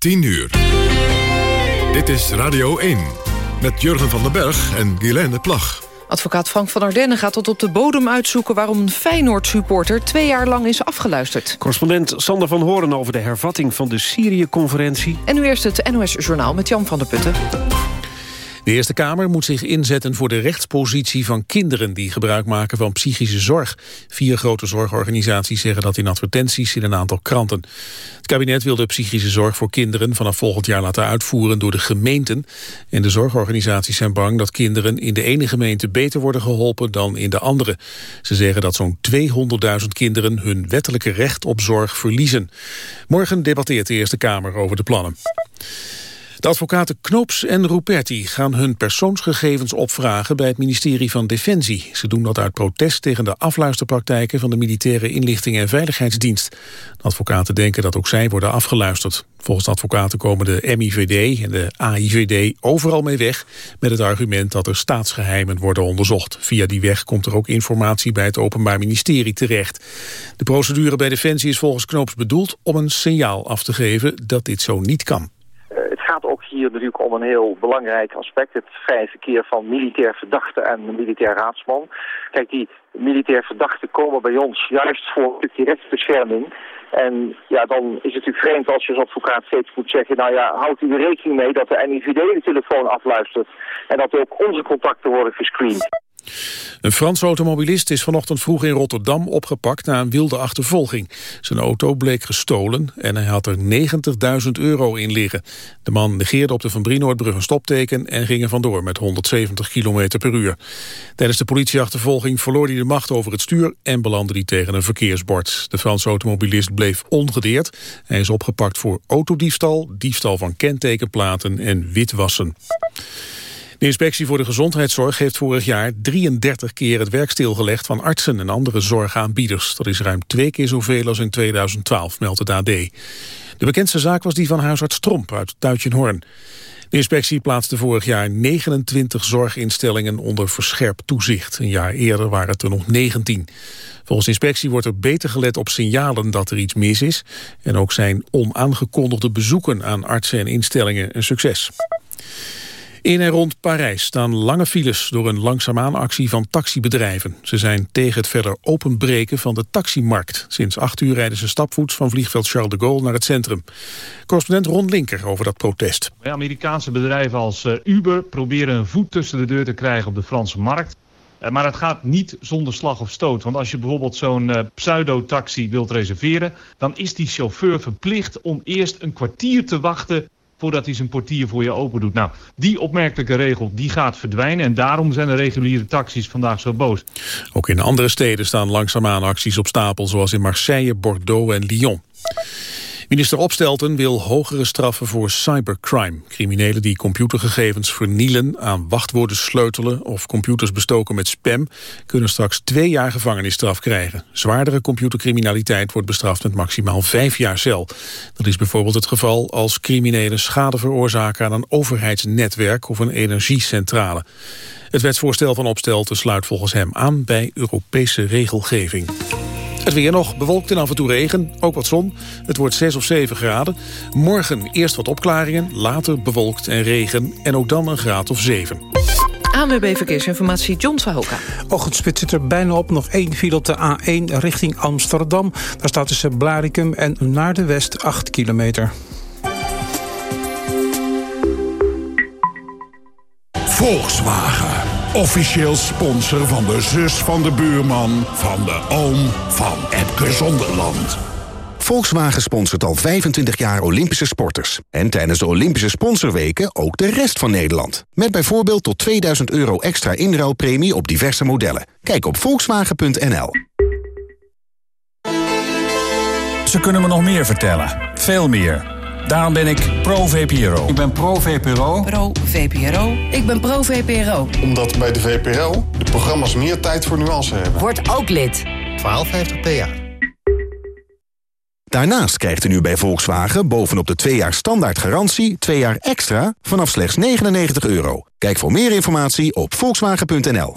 10 uur. Dit is Radio 1 met Jurgen van den Berg en Guilaine Plag. Advocaat Frank van Ardenne gaat tot op de bodem uitzoeken... waarom een Feyenoord-supporter twee jaar lang is afgeluisterd. Correspondent Sander van Horen over de hervatting van de Syrië-conferentie. En nu eerst het NOS-journaal met Jan van der Putten. De Eerste Kamer moet zich inzetten voor de rechtspositie van kinderen die gebruik maken van psychische zorg. Vier grote zorgorganisaties zeggen dat in advertenties in een aantal kranten. Het kabinet wil de psychische zorg voor kinderen vanaf volgend jaar laten uitvoeren door de gemeenten. En de zorgorganisaties zijn bang dat kinderen in de ene gemeente beter worden geholpen dan in de andere. Ze zeggen dat zo'n 200.000 kinderen hun wettelijke recht op zorg verliezen. Morgen debatteert de Eerste Kamer over de plannen. De advocaten Knoops en Ruperti gaan hun persoonsgegevens opvragen bij het ministerie van Defensie. Ze doen dat uit protest tegen de afluisterpraktijken van de Militaire Inlichting en Veiligheidsdienst. De advocaten denken dat ook zij worden afgeluisterd. Volgens de advocaten komen de MIVD en de AIVD overal mee weg met het argument dat er staatsgeheimen worden onderzocht. Via die weg komt er ook informatie bij het Openbaar Ministerie terecht. De procedure bij Defensie is volgens Knoops bedoeld om een signaal af te geven dat dit zo niet kan ook hier natuurlijk om een heel belangrijk aspect. Het vrije verkeer van militair verdachte en militair raadsman. Kijk, die militair verdachten komen bij ons juist voor stukje rechtsbescherming. En ja, dan is het natuurlijk vreemd als je als advocaat steeds moet zeggen... nou ja, houdt u er rekening mee dat de NIVD de telefoon afluistert... en dat ook onze contacten worden gescreend. Een Franse automobilist is vanochtend vroeg in Rotterdam opgepakt na een wilde achtervolging. Zijn auto bleek gestolen en hij had er 90.000 euro in liggen. De man negeerde op de Van Brienoordbrug een stopteken en ging er vandoor met 170 km per uur. Tijdens de politieachtervolging verloor hij de macht over het stuur en belandde hij tegen een verkeersbord. De Franse automobilist bleef ongedeerd. Hij is opgepakt voor autodiefstal, diefstal van kentekenplaten en witwassen. De inspectie voor de gezondheidszorg heeft vorig jaar 33 keer het werk stilgelegd van artsen en andere zorgaanbieders. Dat is ruim twee keer zoveel als in 2012, meldt het AD. De bekendste zaak was die van huisarts Tromp uit Tuitjenhoorn. De inspectie plaatste vorig jaar 29 zorginstellingen onder verscherpt toezicht. Een jaar eerder waren het er nog 19. Volgens de inspectie wordt er beter gelet op signalen dat er iets mis is. En ook zijn onaangekondigde bezoeken aan artsen en instellingen een succes. In en rond Parijs staan lange files door een langzamaanactie van taxibedrijven. Ze zijn tegen het verder openbreken van de taximarkt. Sinds acht uur rijden ze stapvoets van vliegveld Charles de Gaulle naar het centrum. Correspondent Ron Linker over dat protest. Amerikaanse bedrijven als eh, Uber proberen een voet tussen de deur te krijgen op de Franse markt. Eh, maar het gaat niet zonder slag of stoot. Want als je bijvoorbeeld zo'n uh, pseudo-taxi wilt reserveren... dan is die chauffeur verplicht om eerst een kwartier te wachten voordat hij zijn portier voor je open doet. Nou, die opmerkelijke regel die gaat verdwijnen en daarom zijn de reguliere taxis vandaag zo boos. Ook in andere steden staan langzaamaan acties op stapel, zoals in Marseille, Bordeaux en Lyon. Minister Opstelten wil hogere straffen voor cybercrime. Criminelen die computergegevens vernielen, aan wachtwoorden sleutelen... of computers bestoken met spam... kunnen straks twee jaar gevangenisstraf krijgen. Zwaardere computercriminaliteit wordt bestraft met maximaal vijf jaar cel. Dat is bijvoorbeeld het geval als criminelen schade veroorzaken... aan een overheidsnetwerk of een energiecentrale. Het wetsvoorstel van Opstelten sluit volgens hem aan bij Europese regelgeving. Het weer nog bewolkt en af en toe regen, ook wat zon. Het wordt 6 of 7 graden. Morgen eerst wat opklaringen, later bewolkt en regen... en ook dan een graad of 7. ANWB Verkeersinformatie, John Sahoka. Ochtendspit zit er bijna op. Nog één file op de A1 richting Amsterdam. Daar staat tussen Blaricum en naar de west 8 kilometer. Volkswagen. Officieel sponsor van de zus van de buurman... van de oom van Epke Zonderland. Volkswagen sponsort al 25 jaar Olympische sporters. En tijdens de Olympische sponsorweken ook de rest van Nederland. Met bijvoorbeeld tot 2000 euro extra inruilpremie op diverse modellen. Kijk op volkswagen.nl. Ze kunnen me nog meer vertellen. Veel meer. Daarom ben ik pro-VPRO. Ik ben pro-VPRO. Pro-VPRO. Ik ben pro-VPRO. Omdat bij de VPRO de programma's meer tijd voor nuance hebben. Word ook lid. 1250 PA. Daarnaast krijgt u nu bij Volkswagen bovenop de 2 jaar standaard garantie... 2 jaar extra vanaf slechts 99 euro. Kijk voor meer informatie op volkswagen.nl.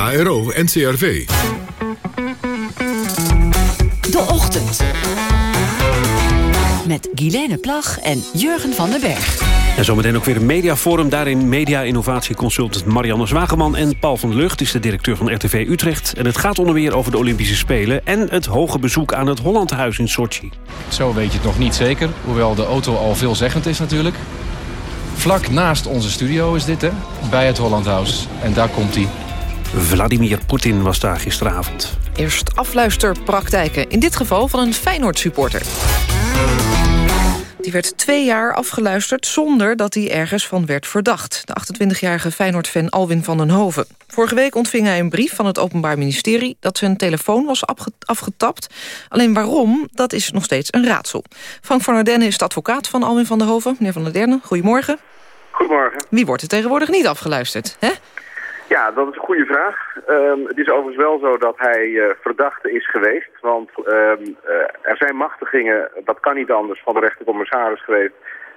KRO NCRV. De Ochtend. Met Guilaine Plag en Jurgen van den Berg. En zometeen ook weer een mediaforum. Daarin media-innovatieconsultant Marianne Zwageman en Paul van der Lucht... is de directeur van RTV Utrecht. En het gaat onder meer over de Olympische Spelen... en het hoge bezoek aan het Hollandhuis in Sochi. Zo weet je het nog niet zeker, hoewel de auto al veelzeggend is natuurlijk. Vlak naast onze studio is dit, hè? Bij het Hollandhuis. En daar komt hij. Vladimir Poetin was daar gisteravond. Eerst afluisterpraktijken. In dit geval van een Feyenoord-supporter. Die werd twee jaar afgeluisterd zonder dat hij ergens van werd verdacht. De 28-jarige Feyenoord-fan Alwin van den Hoven. Vorige week ontving hij een brief van het Openbaar Ministerie... dat zijn telefoon was afgetapt. Alleen waarom, dat is nog steeds een raadsel. Frank van der Denne is de advocaat van Alwin van den Hoven. Meneer van der Denne, goedemorgen. Goedemorgen. Wie wordt er tegenwoordig niet afgeluisterd, hè? Ja, dat is een goede vraag. Um, het is overigens wel zo dat hij uh, verdachte is geweest. Want um, uh, er zijn machtigingen, dat kan niet anders, van de rechtercommissaris geweest...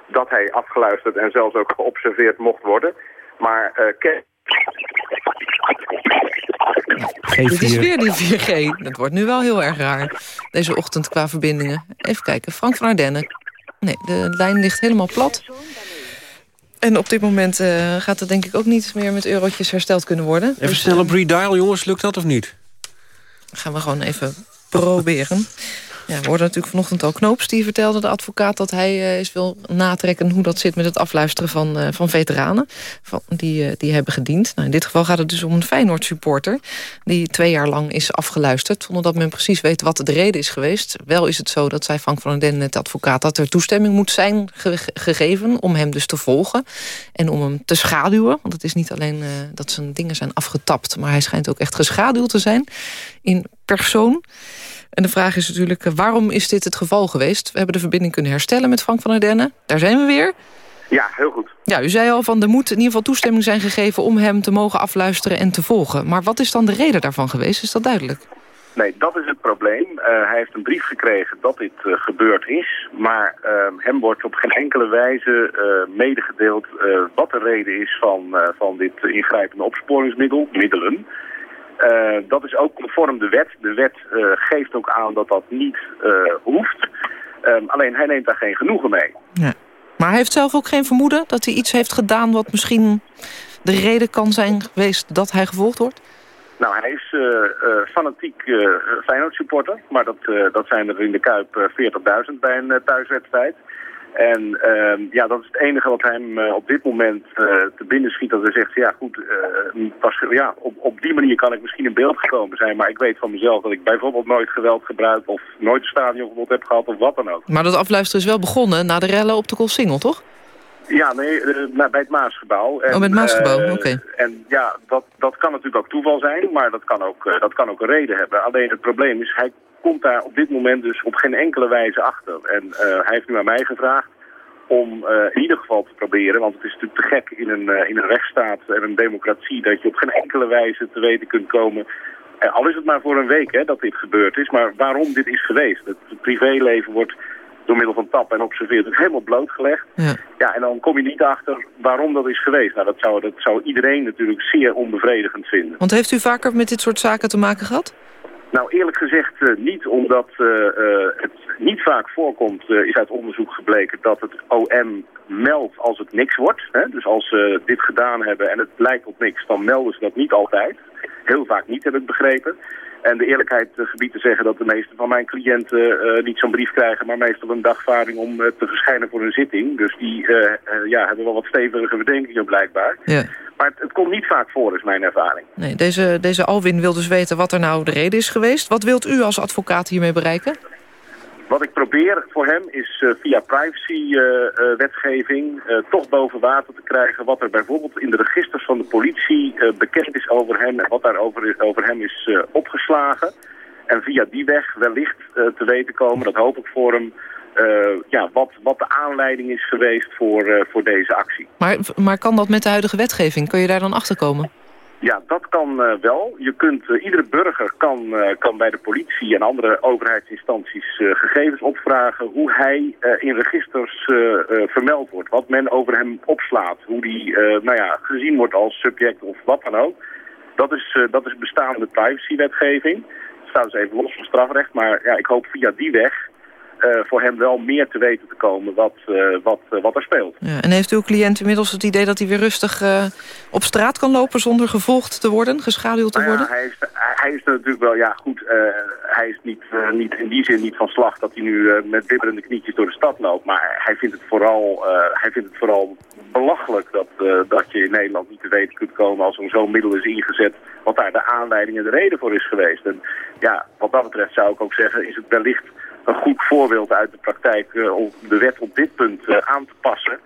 dat hij afgeluisterd en zelfs ook geobserveerd mocht worden. Maar uh, Dit is weer die 4G. Dat wordt nu wel heel erg raar. Deze ochtend qua verbindingen. Even kijken, Frank van Ardennen. Nee, de lijn ligt helemaal plat. En op dit moment uh, gaat het denk ik ook niet meer met eurotjes hersteld kunnen worden. Even dus, snel op redial, jongens. Lukt dat of niet? Gaan we gewoon even proberen. Ja, we hoorden natuurlijk vanochtend al Knoops. Die vertelde de advocaat dat hij uh, eens wil natrekken... hoe dat zit met het afluisteren van, uh, van veteranen. Van, die, uh, die hebben gediend. Nou, in dit geval gaat het dus om een Feyenoord-supporter... die twee jaar lang is afgeluisterd... zonder dat men precies weet wat de reden is geweest. Wel is het zo dat zei Frank van den Den, de advocaat... dat er toestemming moet zijn ge gegeven om hem dus te volgen... en om hem te schaduwen. Want het is niet alleen dat zijn dingen zijn afgetapt... maar hij schijnt ook echt geschaduwd te zijn in persoon... En de vraag is natuurlijk, eh, waarom is dit het geval geweest? We hebben de verbinding kunnen herstellen met Frank van der Dennen. Daar zijn we weer. Ja, heel goed. Ja, u zei al van er moet in ieder geval toestemming zijn gegeven... om hem te mogen afluisteren en te volgen. Maar wat is dan de reden daarvan geweest? Is dat duidelijk? Nee, dat is het probleem. Uh, hij heeft een brief gekregen dat dit uh, gebeurd is. Maar uh, hem wordt op geen enkele wijze medegedeeld wat de reden is van, van dit ingrijpende opsporingsmiddel, middelen. Uh, dat is ook conform de wet. De wet uh, geeft ook aan dat dat niet uh, hoeft. Um, alleen hij neemt daar geen genoegen mee. Ja. Maar hij heeft zelf ook geen vermoeden dat hij iets heeft gedaan... wat misschien de reden kan zijn geweest dat hij gevolgd wordt? Nou, hij is fanatiek Feyenoord supporter. Maar dat, dat zijn er in de Kuip 40.000 bij een thuiswedstrijd. En uh, ja, dat is het enige wat hem uh, op dit moment uh, te binnen schiet. Dat hij zegt, ja goed, pas, eh, ja, op, op die manier kan ik misschien in beeld gekomen zijn. Maar ik weet van mezelf dat ik bijvoorbeeld nooit geweld gebruik... of nooit een stadionverbod heb gehad of wat dan ook. Maar dat afluisteren is wel begonnen na de rellen op de Koolsingel, toch? Ja, nee, bij het Maasgebouw. En, oh, bij het Maasgebouw, oké. En ja, dat, dat kan natuurlijk ook toeval zijn, maar dat kan ook, dat kan ook een reden hebben. Alleen het probleem is, hij komt daar op dit moment dus op geen enkele wijze achter. En uh, hij heeft nu aan mij gevraagd om uh, in ieder geval te proberen, want het is natuurlijk te gek in een, uh, in een rechtsstaat en een democratie dat je op geen enkele wijze te weten kunt komen, uh, al is het maar voor een week hè, dat dit gebeurd is, maar waarom dit is geweest. Het, het privéleven wordt door middel van tap en observeert het helemaal blootgelegd. Ja. ja, en dan kom je niet achter waarom dat is geweest. Nou, dat zou, dat zou iedereen natuurlijk zeer onbevredigend vinden. Want heeft u vaker met dit soort zaken te maken gehad? Nou, eerlijk gezegd uh, niet, omdat uh, uh, het niet vaak voorkomt, is uit onderzoek gebleken dat het OM meldt als het niks wordt. Hè? Dus als ze dit gedaan hebben en het lijkt op niks, dan melden ze dat niet altijd. Heel vaak niet, heb ik begrepen. En de eerlijkheid gebied te zeggen dat de meeste van mijn cliënten niet zo'n brief krijgen, maar meestal een dagvaarding om te verschijnen voor een zitting. Dus die ja, hebben wel wat stevige verdenkingen blijkbaar. Ja. Maar het, het, komt niet vaak voor, is mijn ervaring. Nee, deze, deze Alwin wil dus weten wat er nou de reden is geweest. Wat wilt u als advocaat hiermee bereiken? Wat ik probeer voor hem is uh, via privacy-wetgeving uh, uh, toch boven water te krijgen wat er bijvoorbeeld in de registers van de politie bekend is over hem en wat daar over, over hem is opgeslagen. En via die weg wellicht te weten komen, dat hoop ik voor hem, ja, wat, wat de aanleiding is geweest voor, voor deze actie. Maar, maar kan dat met de huidige wetgeving? Kun je daar dan achter komen? Ja, dat kan uh, wel. Je kunt, uh, iedere burger kan, uh, kan bij de politie en andere overheidsinstanties gegevens opvragen hoe hij in registers vermeld wordt. Wat men over hem opslaat. Hoe die nou ja, gezien wordt als subject of wat dan ook. Dat is, dat is bestaande privacywetgeving. Het staat dus even los van strafrecht. Maar ja, ik hoop via die weg voor hem wel meer te weten te komen wat, uh, wat, uh, wat er speelt. Ja, en heeft uw cliënt inmiddels het idee dat hij weer rustig op straat kan lopen... zonder gevolgd te worden, geschaduwd te nou ja, worden? Hij is, hij is natuurlijk wel, ja goed, hij is niet, niet in die zin niet van slag... dat hij nu met bibberende knietjes door de stad loopt. Maar hij vindt het vooral, hij vindt het vooral belachelijk dat, dat je in Nederland niet te weten kunt komen... als er zo'n middel is ingezet, wat daar de aanleiding en de reden voor is geweest. En ja, wat dat betreft zou ik ook zeggen, is het wellicht een goed voorbeeld uit de praktijk uh, om de wet op dit punt uh, aan te passen.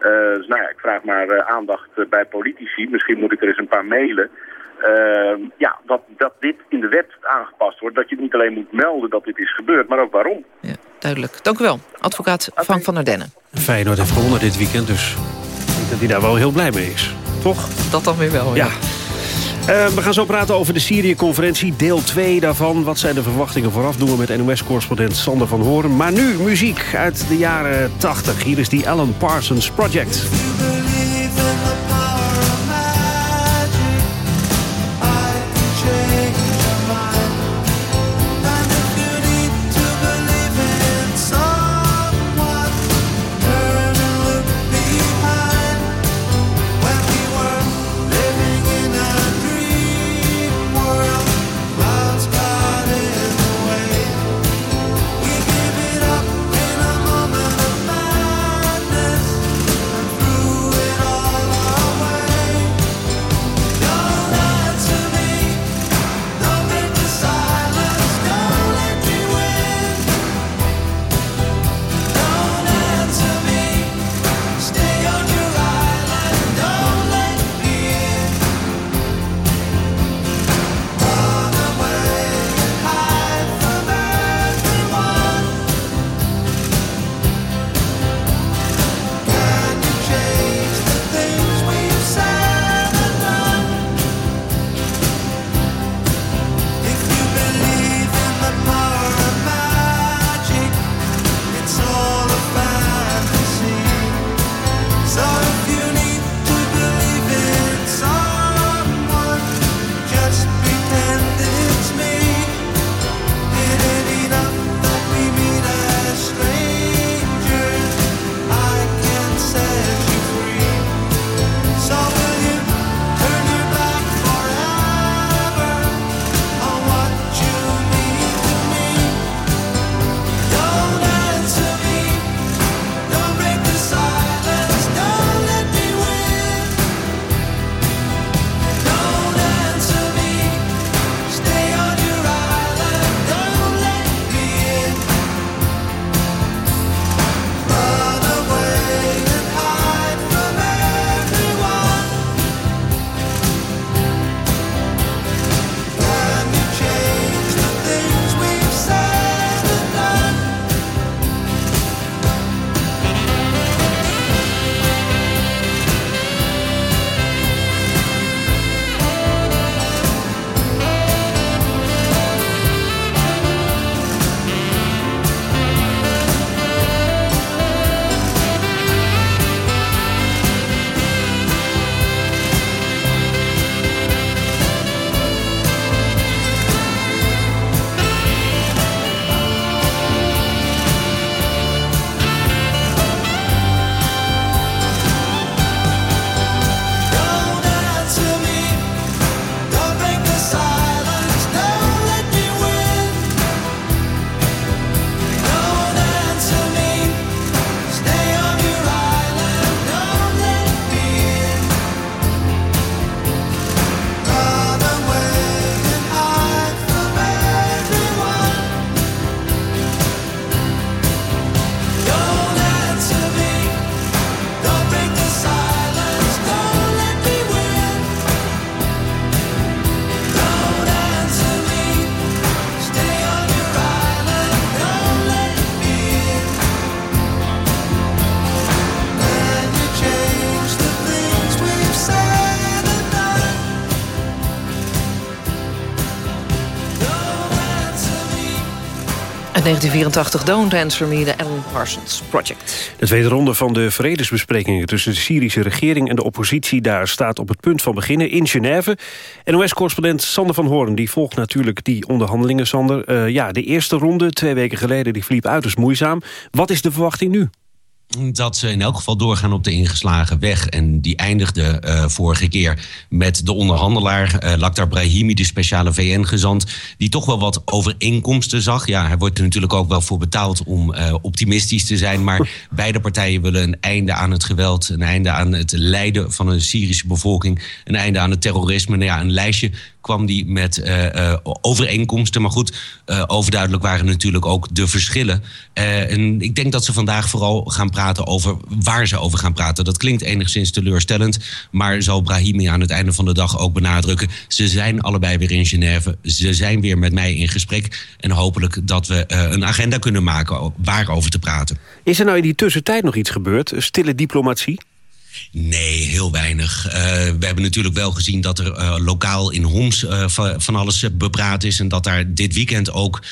Uh, dus nou ja, ik vraag maar aandacht bij politici. Misschien moet ik er eens een paar mailen. ja, dat, dat dit in de wet aangepast wordt. Dat je niet alleen moet melden dat dit is gebeurd, maar ook waarom. Ja, duidelijk. Dank u wel. Advocaat okay. Frank van der Dennen. Feyenoord heeft gewonnen dit weekend, dus ik denk dat hij daar wel heel blij mee is. Toch? Dat dan weer wel, ja. ja. Uh, we gaan zo praten over de Syrië-conferentie, deel 2 daarvan. Wat zijn de verwachtingen vooraf? Doen we met NOS-correspondent Sander van Horen. Maar nu muziek uit de jaren 80. Hier is die Alan Parsons Project. Uit 1984 Don't Answer Me, de Alan Parsons Project. De tweede ronde van de vredesbesprekingen tussen de Syrische regering en de oppositie daar staat op het punt van beginnen in Genève. NOS-correspondent Sander van Hoorn die volgt natuurlijk die onderhandelingen, Sander. Uh, ja, de eerste ronde, twee weken geleden, die verliep uiterst moeizaam. Wat is de verwachting nu? Dat ze in elk geval doorgaan op de ingeslagen weg. En die eindigde uh, vorige keer met de onderhandelaar uh, Lakhdar Brahimi, de speciale VN-gezant, die toch wel wat overeenkomsten zag. Ja, hij wordt er natuurlijk ook wel voor betaald om uh, optimistisch te zijn. Maar beide partijen willen een einde aan het geweld, een einde aan het lijden van de Syrische bevolking, een einde aan het terrorisme. Nou ja, een lijstje kwam die met uh, uh, overeenkomsten. Maar goed, uh, overduidelijk waren natuurlijk ook de verschillen. en ik denk dat ze vandaag vooral gaan praten over waar ze over gaan praten. Dat klinkt enigszins teleurstellend. Maar zal Brahimi aan het einde van de dag ook benadrukken. Ze zijn allebei weer in Genève. Ze zijn weer met mij in gesprek. En hopelijk dat we een agenda kunnen maken waarover te praten. Is er nou in die tussentijd nog iets gebeurd? Stille diplomatie? Nee, heel weinig. Uh, we hebben natuurlijk wel gezien dat er uh, lokaal in Homs uh, van alles bepraat is. En dat daar dit weekend ook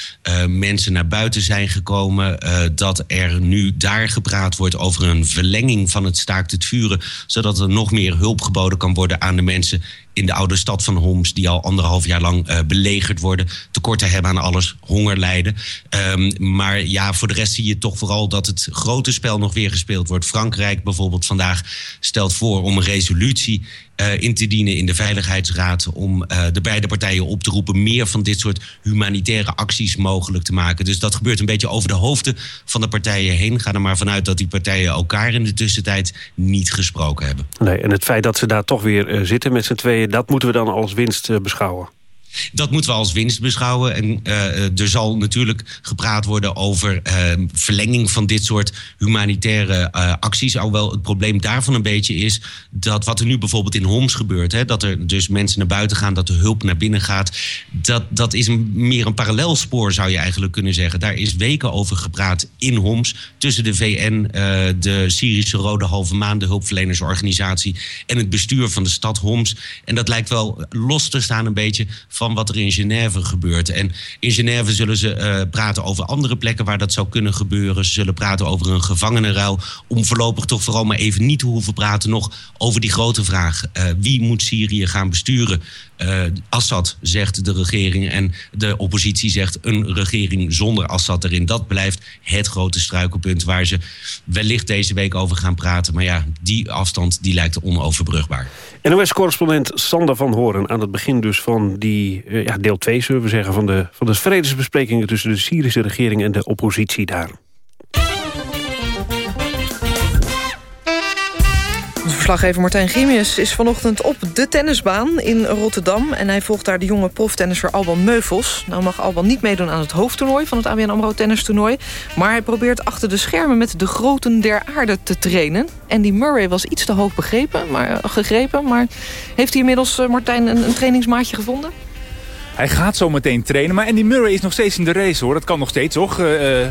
mensen naar buiten zijn gekomen. dat er nu daar gepraat wordt over een verlenging van het staakt het vuren. Zodat er nog meer hulp geboden kan worden aan de mensen in de oude stad van Homs, die al anderhalf jaar lang uh, belegerd worden, tekorten hebben aan alles, honger lijden. Um, maar ja, voor de rest zie je toch vooral dat het grote spel nog weer gespeeld wordt. Frankrijk bijvoorbeeld vandaag stelt voor om een resolutie uh, in te dienen in de Veiligheidsraad om uh, de beide partijen op te roepen meer van dit soort humanitaire acties mogelijk te maken. Dus dat gebeurt een beetje over de hoofden van de partijen heen. Ga er maar vanuit dat die partijen elkaar in de tussentijd niet gesproken hebben. Nee, en het feit dat ze daar toch weer zitten met z'n tweeën, dat moeten we dan als winst beschouwen. Dat moeten we als winst beschouwen. En uh, er zal natuurlijk gepraat worden over uh, verlenging van dit soort humanitaire uh, acties. Alhoewel het probleem daarvan een beetje is dat wat er nu bijvoorbeeld in Homs gebeurt, hè, dat er dus mensen naar buiten gaan, dat de hulp naar binnen gaat, dat, dat is meer een parallelspoor zou je eigenlijk kunnen zeggen. Daar is weken over gepraat in Homs tussen de VN, de Syrische Rode Halve Maan, de hulpverlenersorganisatie en het bestuur van de stad Homs. En dat lijkt wel los te staan een beetje wat er in Genève gebeurt. En in Genève zullen ze uh, praten over andere plekken waar dat zou kunnen gebeuren. Ze zullen praten over een gevangenenruil. Om voorlopig toch vooral maar even niet te hoeven praten nog over die grote vraag. Uh, wie moet Syrië gaan besturen? Uh, Assad, zegt de regering. En de oppositie zegt een regering zonder Assad erin. Dat blijft het grote struikelpunt waar ze wellicht deze week over gaan praten. Maar ja, die afstand die lijkt onoverbrugbaar. NOS-correspondent Sander van Horen aan het begin dus van die uh, ja, deel 2, zullen we zeggen, van de, van de vredesbesprekingen tussen de Syrische regering en de oppositie daar. Verslaggever Martijn Grimius is vanochtend op de tennisbaan in Rotterdam. En hij volgt daar de jonge proftennisser Alban Meuvels. Nou mag Alban niet meedoen aan het hoofdtoernooi van het ABN AMRO tennistoernooi. Maar hij probeert achter de schermen met de groten der aarde te trainen. Andy Murray was iets te hoog begrepen, maar, gegrepen. Maar heeft hij inmiddels, Martijn, een, trainingsmaatje gevonden? Hij gaat zo meteen trainen, maar Andy Murray is nog steeds in de race hoor. Dat kan nog steeds, toch? Uh,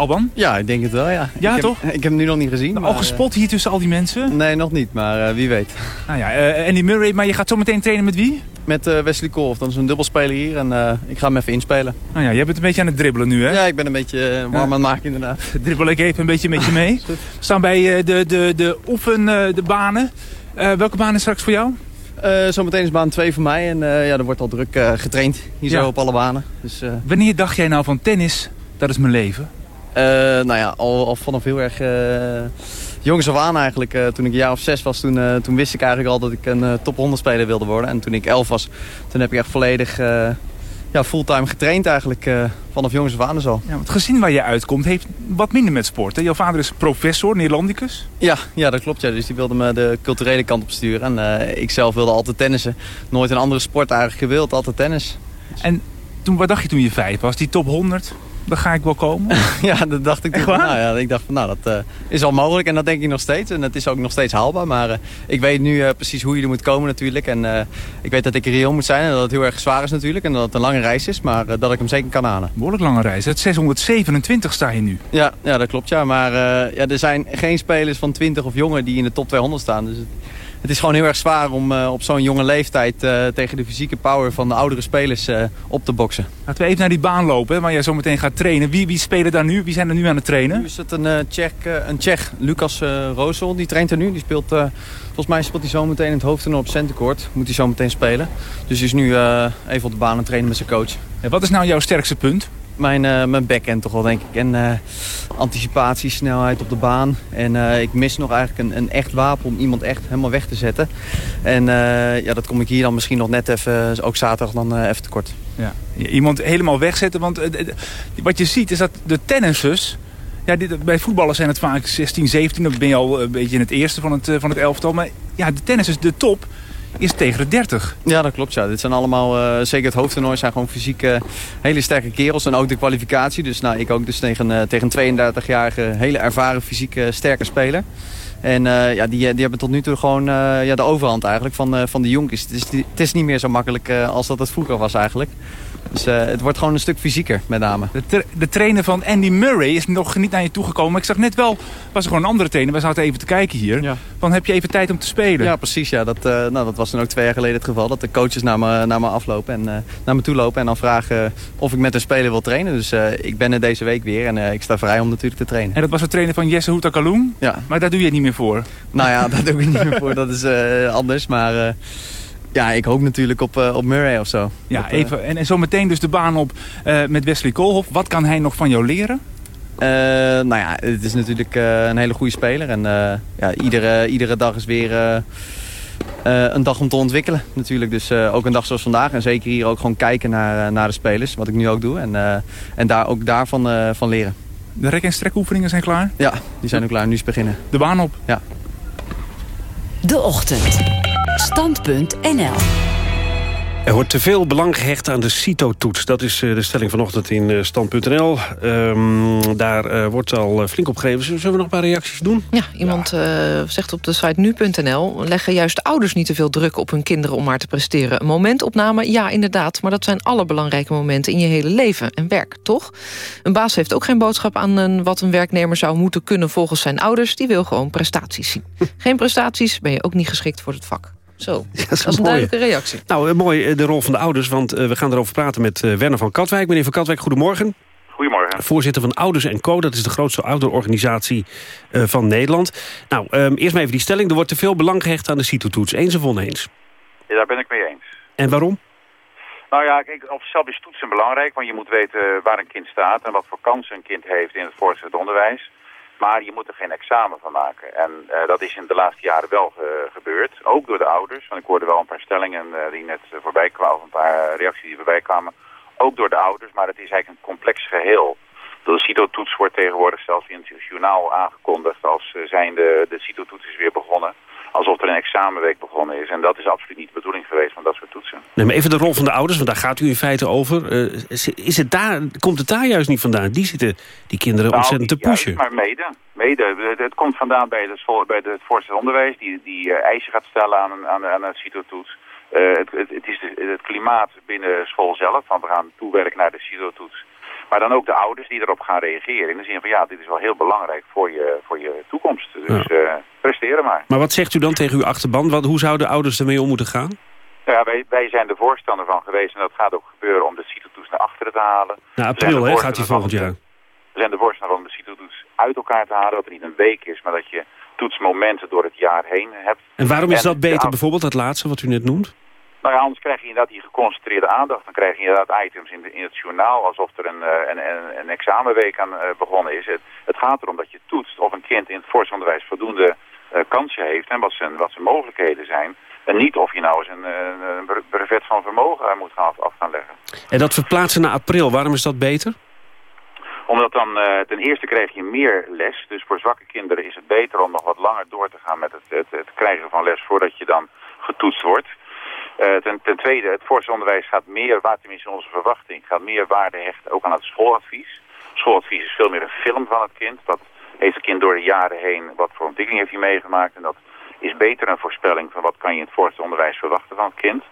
Alban? Ja, ik denk het wel, ja. Ja, ik toch? Heb, ik heb hem nu nog niet gezien. Maar, al gespot hier tussen al die mensen? Nee, nog niet, maar uh, wie weet. Nou ja, uh, Andy Murray, maar je gaat zo meteen trainen met wie? Met Wesley Kolf, dat is een dubbelspeler hier en ik ga hem even inspelen. Nou ja, jij bent een beetje aan het dribbelen nu, hè? Ja, ik ben een beetje warm aan het maken inderdaad. Dribbel ik even een beetje met je mee. We staan bij de, de, de oefen, de banen. welke baan is straks voor jou? Uh, zometeen is baan 2 voor mij en uh, ja, er wordt al druk getraind hier ja. zo op alle banen. Dus, Wanneer dacht jij nou van tennis, dat is mijn leven? Nou ja, al, al vanaf heel erg jongs af aan eigenlijk. toen ik een jaar of zes was, toen, toen wist ik eigenlijk al dat ik een top 100 speler wilde worden. En toen ik elf was, toen heb ik echt volledig ja, fulltime getraind eigenlijk vanaf jongens af aan dus al. Ja, het gezin waar je uitkomt heeft wat minder met sport. Hè? Jouw vader is professor, Nederlandicus. Ja, ja, dat klopt. Ja. Dus die wilde me de culturele kant op sturen. En ik zelf wilde altijd tennissen. Nooit een andere sport eigenlijk gewild, altijd tennis. En toen, wat dacht je toen je vijf was? Die top 100? Dan ga ik wel komen? ja, dat dacht ik toen. Nou, ja, ik dacht van, nou, dat uh, is al mogelijk en dat denk ik nog steeds. En dat is ook nog steeds haalbaar. Maar uh, ik weet nu uh, precies hoe je er moet komen natuurlijk. En ik weet dat ik reëel moet zijn en dat het heel erg zwaar is natuurlijk. En dat het een lange reis is, maar dat ik hem zeker kan halen. Behoorlijk lange reis. Het 627 sta je nu. Ja, ja dat klopt. Ja. Maar ja, er zijn geen spelers van 20 of jonger die in de top 200 staan. Dus het, het is gewoon heel erg zwaar om op zo'n jonge leeftijd tegen de fysieke power van de oudere spelers op te boksen. Laten we even naar die baan lopen, waar jij zo meteen gaat trainen. Wie, wie spelen daar nu? Wie zijn er nu aan het trainen? Nu is het een Tsjech, een Tsjech Lucas Rosel, die traint er nu. Die speelt, volgens mij speelt hij zo meteen in het hoofdtoernooi op Centercourt. Moet hij zo meteen spelen. Dus hij is nu even op de baan aan het trainen met zijn coach. En wat is nou jouw sterkste punt? Mijn, uh, mijn backhand toch wel, denk ik. En uh, anticipatie, snelheid op de baan. En uh, ik mis nog eigenlijk een, een, echt wapen om iemand echt helemaal weg te zetten. En ja, dat kom ik hier dan misschien nog net even, ook zaterdag dan even tekort. Ja. Iemand helemaal wegzetten, want wat je ziet is dat de tennissers... Ja, dit, bij voetballers zijn het vaak 16, 17. Dan ben je al een beetje in het eerste van het, van het elftal. Maar ja, de tennissers, de top is tegen de 30. Ja, dat klopt. Ja. Dit zijn allemaal, uh, zeker het hoofdtoernooi, zijn gewoon fysiek uh, hele sterke kerels. En ook de kwalificatie. Dus nou, ik ook dus tegen, uh, tegen een 32-jarige, hele ervaren fysiek sterke speler. En ja, die, die hebben tot nu toe gewoon ja, de overhand eigenlijk van, van de jonkies. Het is, het is niet meer zo makkelijk als dat het vroeger was eigenlijk. Dus uh, het wordt gewoon een stuk fysieker, met name. De, tra de, trainer van Andy Murray is nog niet naar je toegekomen. Maar ik zag net wel, was er gewoon een andere trainer. We zaten even te kijken hier. Ja. Van, heb je even tijd om te spelen? Ja, precies. Ja. Dat, uh, nou, dat was dan ook twee jaar geleden het geval. Dat de coaches naar me, naar me aflopen en uh, naar me toe lopen. En dan vragen of ik met een speler wil trainen. Dus ik ben er deze week weer. En ik sta vrij om natuurlijk te trainen. En dat was de trainer van Jesse Houta Kaloen? Ja. Maar daar doe je het niet meer voor? Nou ja, daar doe ik niet meer voor. Dat is anders. Maar... Ja, ik hoop natuurlijk op, uh, op Murray of zo. Ja, eh, even, en, en zo meteen dus de baan op uh, met Wesley Koolhof. Wat kan hij nog van jou leren? nou ja, het is natuurlijk een hele goede speler. En ja, iedere, iedere dag is weer een dag om te ontwikkelen natuurlijk. Dus ook een dag zoals vandaag. En zeker hier ook gewoon kijken naar, naar de spelers. Wat ik nu ook doe. En, en daar, ook daarvan van leren. De rek- en strekoefeningen zijn klaar? Ja, die zijn ook klaar. Nu is beginnen. De baan op? Ja. De Ochtend. Stand.nl er wordt te veel belang gehecht aan de CITO-toets. Dat is uh, de stelling vanochtend in uh, Stand.nl. Um, daar uh, wordt al flink op gegeven. Zullen we nog een paar reacties doen? Ja, iemand zegt op de site nu.nl... leggen juist ouders niet te veel druk op hun kinderen om maar te presteren. Een momentopname, ja, inderdaad. Maar dat zijn alle belangrijke momenten in je hele leven en werk, toch? Een baas heeft ook geen boodschap aan een, wat een werknemer zou moeten kunnen... volgens zijn ouders. Die wil gewoon prestaties zien. Geen prestaties, ben je ook niet geschikt voor het vak. Zo, dat is, een, duidelijke reactie. Nou, eh, mooi eh, de rol van de ouders, want uh, we gaan erover praten met Werner van Katwijk. Meneer van Katwijk, goedemorgen. Goedemorgen. Voorzitter van Ouders en Co, dat is de grootste ouderorganisatie uh, van Nederland. Nou, um, eerst maar even die stelling. Er wordt te veel belang gehecht aan de CITO-toets. Eens of oneens? Ja, daar ben ik mee eens. En waarom? Nou ja, kijk, op zichzelf is toetsen belangrijk, want je moet weten waar een kind staat en wat voor kansen een kind heeft in het voortgezet onderwijs. Maar je moet er geen examen van maken. En uh, dat is in de laatste jaren wel ge gebeurd. Ook door de ouders. Want ik hoorde wel een paar stellingen uh, die net voorbij kwamen. Of een paar reacties die voorbij kwamen. Ook door de ouders. Maar het is eigenlijk een complex geheel. De CITO-toets wordt tegenwoordig zelfs in het journaal aangekondigd als zijn de, de CITO-toets is weer begonnen alsof er een examenweek begonnen is. En dat is absoluut niet de bedoeling geweest van dat soort toetsen. Nee, maar even de rol van de ouders, want daar gaat u in feite over. Uh, is het daar, komt het daar juist niet vandaan? Die zitten die kinderen nou, ontzettend te pushen. maar mede. mede. Het komt vandaan bij, de, bij het voortgezet onderwijs... die, die uh, eisen gaat stellen aan, aan, aan een CITO-toets. Uh, het, het, het, is de, het klimaat binnen school zelf, want we gaan toewerken naar de CITO-toets. Maar dan ook de ouders die erop gaan reageren. In de zin van ja, dit is wel heel belangrijk voor je, voor je toekomst. Dus ja. uh, presteren maar. Maar wat zegt u dan tegen uw achterban? Wat, hoe zouden ouders ermee om moeten gaan? Ja, wij, wij zijn er voorstander van geweest. En dat gaat ook gebeuren om de CITO-toets naar achteren te halen. Na april hè, gaat hij volgend jaar. We zijn er voorstander om de CITO-toets uit elkaar te halen. Dat er niet een week is, maar dat je toetsmomenten door het jaar heen hebt. En waarom is en dat beter, bijvoorbeeld dat laatste wat u net noemt? Nou ja, anders krijg je inderdaad die geconcentreerde aandacht. Dan krijg je inderdaad items in, de, in het journaal alsof er een, een, een, een examenweek aan uh, begonnen is. Het, het, gaat erom dat je toetst of een kind in het voortgezet voldoende uh, kansen heeft en wat zijn, wat zijn mogelijkheden zijn. En niet of je nou eens een, een brevet van vermogen moet gaan af, af, gaan leggen. En dat verplaatsen naar april, waarom is dat beter? Omdat dan uh, ten eerste krijg je meer les. Dus voor zwakke kinderen is het beter om nog wat langer door te gaan met het, het, het krijgen van les voordat je dan getoetst wordt. Uh, ten, ten, tweede, het voorstonderwijs gaat meer, waar tenminste onze verwachting, gaat meer waarde hechten ook aan het schooladvies. Schooladvies is veel meer een film van het kind. Dat heeft het kind door de jaren heen, wat voor ontwikkeling heeft hij meegemaakt. En dat is beter een voorspelling van wat kan je in het voorstonderwijs verwachten van het kind.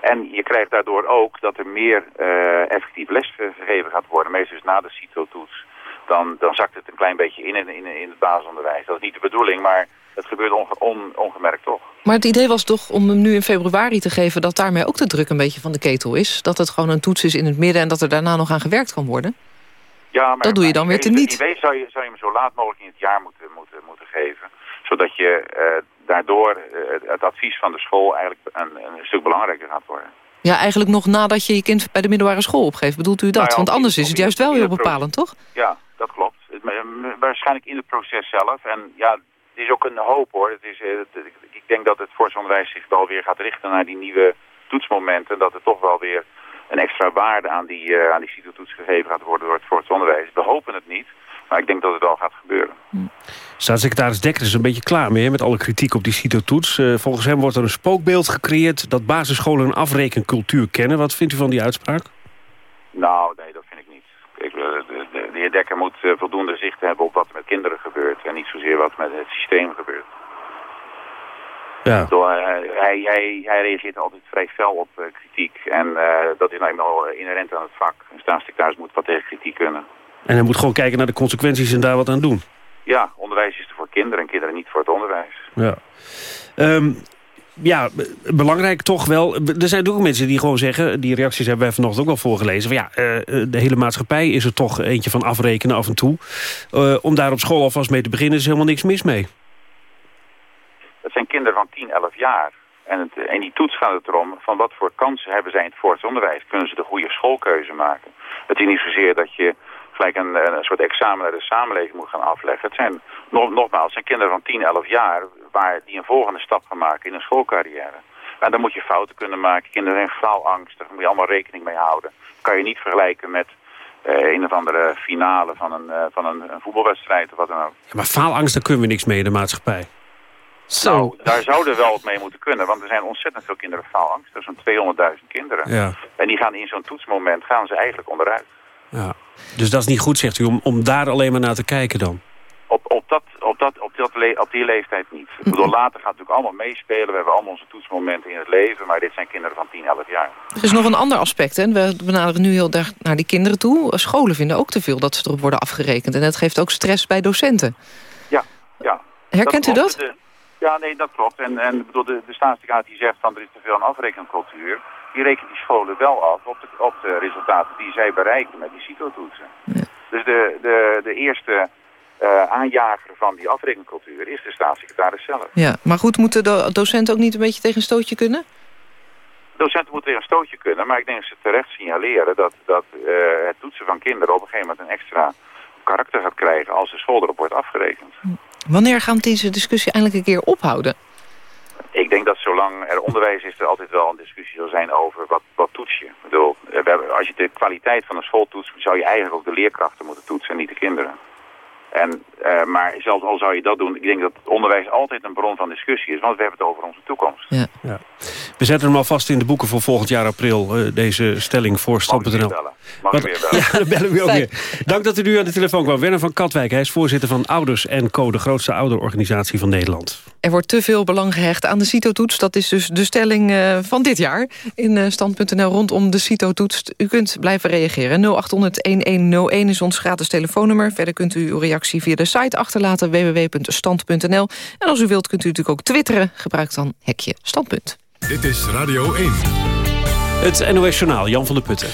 En je krijgt daardoor ook dat er meer uh, effectief les gegeven gaat worden. Meestal dus na de CITO-toets. Dan, dan zakt het een klein beetje in, in in het basisonderwijs. Dat is niet de bedoeling, maar het gebeurt onge on, ongemerkt toch. Maar het idee was toch om hem nu in februari te geven... dat daarmee ook de druk een beetje van de ketel is. Dat het gewoon een toets is in het midden... en dat er daarna nog aan gewerkt kan worden. Ja, maar, dat doe je dan weer te niet. In zou je, zou je hem zo laat mogelijk in het jaar moeten, moeten, moeten geven. Zodat je uh, daardoor uh, het advies van de school eigenlijk een, een stuk belangrijker gaat worden. Ja, eigenlijk nog nadat je je kind bij de middelbare school opgeeft. Bedoelt u dat? Nou ja, Want anders is het juist wel heel bepalend, toch? Ja, dat klopt. Waarschijnlijk in het proces zelf. En ja, het is ook een hoop hoor. Het is, het, ik denk dat het voortonderwijs zich wel weer gaat richten naar die nieuwe toetsmomenten. Dat er toch wel weer een extra waarde aan die, uh, aan die CITO-toets gegeven gaat worden door het voortonderwijs. We hopen het niet, maar ik denk dat het al gaat gebeuren. Hm. Staatssecretaris Dekker is een beetje klaar mee met alle kritiek op die CITO-toets. Uh, volgens hem wordt er een spookbeeld gecreëerd dat basisscholen een afrekencultuur kennen. Wat vindt u van die uitspraak? Nou, nee, dat vind ik niet. Ik, de, de, de, heer Dekker moet uh, voldoende zicht hebben op wat er met kinderen gebeurt... en niet zozeer wat met het systeem gebeurt. Ja. Door, uh, hij, hij, hij reageert altijd vrij fel op uh, kritiek. En dat is nou eenmaal inherent aan het vak. Een staatssecretaris moet wat tegen kritiek kunnen. En hij moet gewoon kijken naar de consequenties en daar wat aan doen. Ja, onderwijs is er voor kinderen en kinderen niet voor het onderwijs. Ja. Um, ja, belangrijk toch wel. Er zijn ook mensen die gewoon zeggen... die reacties hebben wij vanochtend ook wel voorgelezen... van ja, de hele maatschappij is er toch eentje van afrekenen af en toe. om daar op school alvast mee te beginnen is helemaal niks mis mee. Dat zijn kinderen van 10, 11 jaar. En, het, en die toets gaat het erom van wat voor kansen hebben zij in het voortgezond Kunnen ze de goede schoolkeuze maken? Het is niet zozeer dat je gelijk een, een soort examen naar de samenleving moet gaan afleggen. Het zijn, nog, nogmaals, het zijn kinderen van 10, 11 jaar waar die een volgende stap gaan maken in een schoolcarrière. En dan moet je fouten kunnen maken. Kinderen zijn faalangstig, daar moet je allemaal rekening mee houden. Dat kan je niet vergelijken met uh, een of andere finale van een, uh, van een, een, voetbalwedstrijd of wat dan ook. Ja, maar faalangst, daar kunnen we niks mee in de maatschappij. Zo. Nou, daar zouden wel wat mee moeten kunnen. Want er zijn ontzettend veel kinderen faalangst. Er zijn 200.000 kinderen. Ja. En die gaan in zo'n toetsmoment gaan ze eigenlijk onderuit. Ja. Dus dat is niet goed, zegt u, om, om daar alleen maar naar te kijken dan? Op, op, dat, op, dat, op, dat le op die leeftijd niet. Ik bedoel, later gaat het natuurlijk allemaal meespelen. We hebben allemaal onze toetsmomenten in het leven. Maar dit zijn kinderen van 10, 11 jaar. Er is nog een ander aspect. Hè? We benaderen nu heel erg naar die kinderen toe. Scholen vinden ook te veel dat ze erop worden afgerekend. En dat geeft ook stress bij docenten. Ja, ja. Herkent u dat? Ja, nee, dat klopt. En, en bedoel, de, de staatssecretaris die zegt van er is te veel een afrekencultuur. Die rekent die scholen wel af op de, op de resultaten die zij bereiken met die CITO-toetsen. Dus de, de, de eerste uh, aanjager van die afrekencultuur is de staatssecretaris zelf. Ja, maar goed, moeten de docenten ook niet een beetje tegen een stootje kunnen? Docenten moeten tegen een stootje kunnen, maar ik denk dat ze terecht signaleren dat, dat uh, het toetsen van kinderen op een gegeven moment een extra karakter gaat krijgen als de school erop wordt afgerekend. Wanneer gaan we deze discussie eindelijk een keer ophouden? Ik denk dat zolang er onderwijs is, er altijd wel een discussie zal zijn over wat, wat toets je. Ik bedoel, als je de kwaliteit van een school toetst, zou je eigenlijk ook de leerkrachten moeten toetsen en niet de kinderen. En, uh, maar zelfs al zou je dat doen, ik denk dat onderwijs altijd een bron van discussie is, want we hebben het over onze toekomst. Ja. ja. We zetten hem alvast in de boeken voor volgend jaar april, uh, deze stelling voor Stam.nl. Mag Wat, weer bellen? Ja, dan bellen we ook weer. Dank dat u nu aan de telefoon kwam. Werner van Katwijk, hij is voorzitter van Ouders en Co, de grootste ouderorganisatie van Nederland. Er wordt te veel belang gehecht aan de CITO-toets. Dat is dus de stelling uh, van dit jaar in uh, stand.nl rondom de CITO-toets. U kunt blijven reageren. 0800-1101 is ons gratis telefoonnummer. Verder kunt u uw reactie via de site achterlaten www.stand.nl. En als u wilt kunt u natuurlijk ook twitteren. Gebruik dan hekje standpunt. Dit is Radio 1. Het NOS Journaal, Jan van der Putten.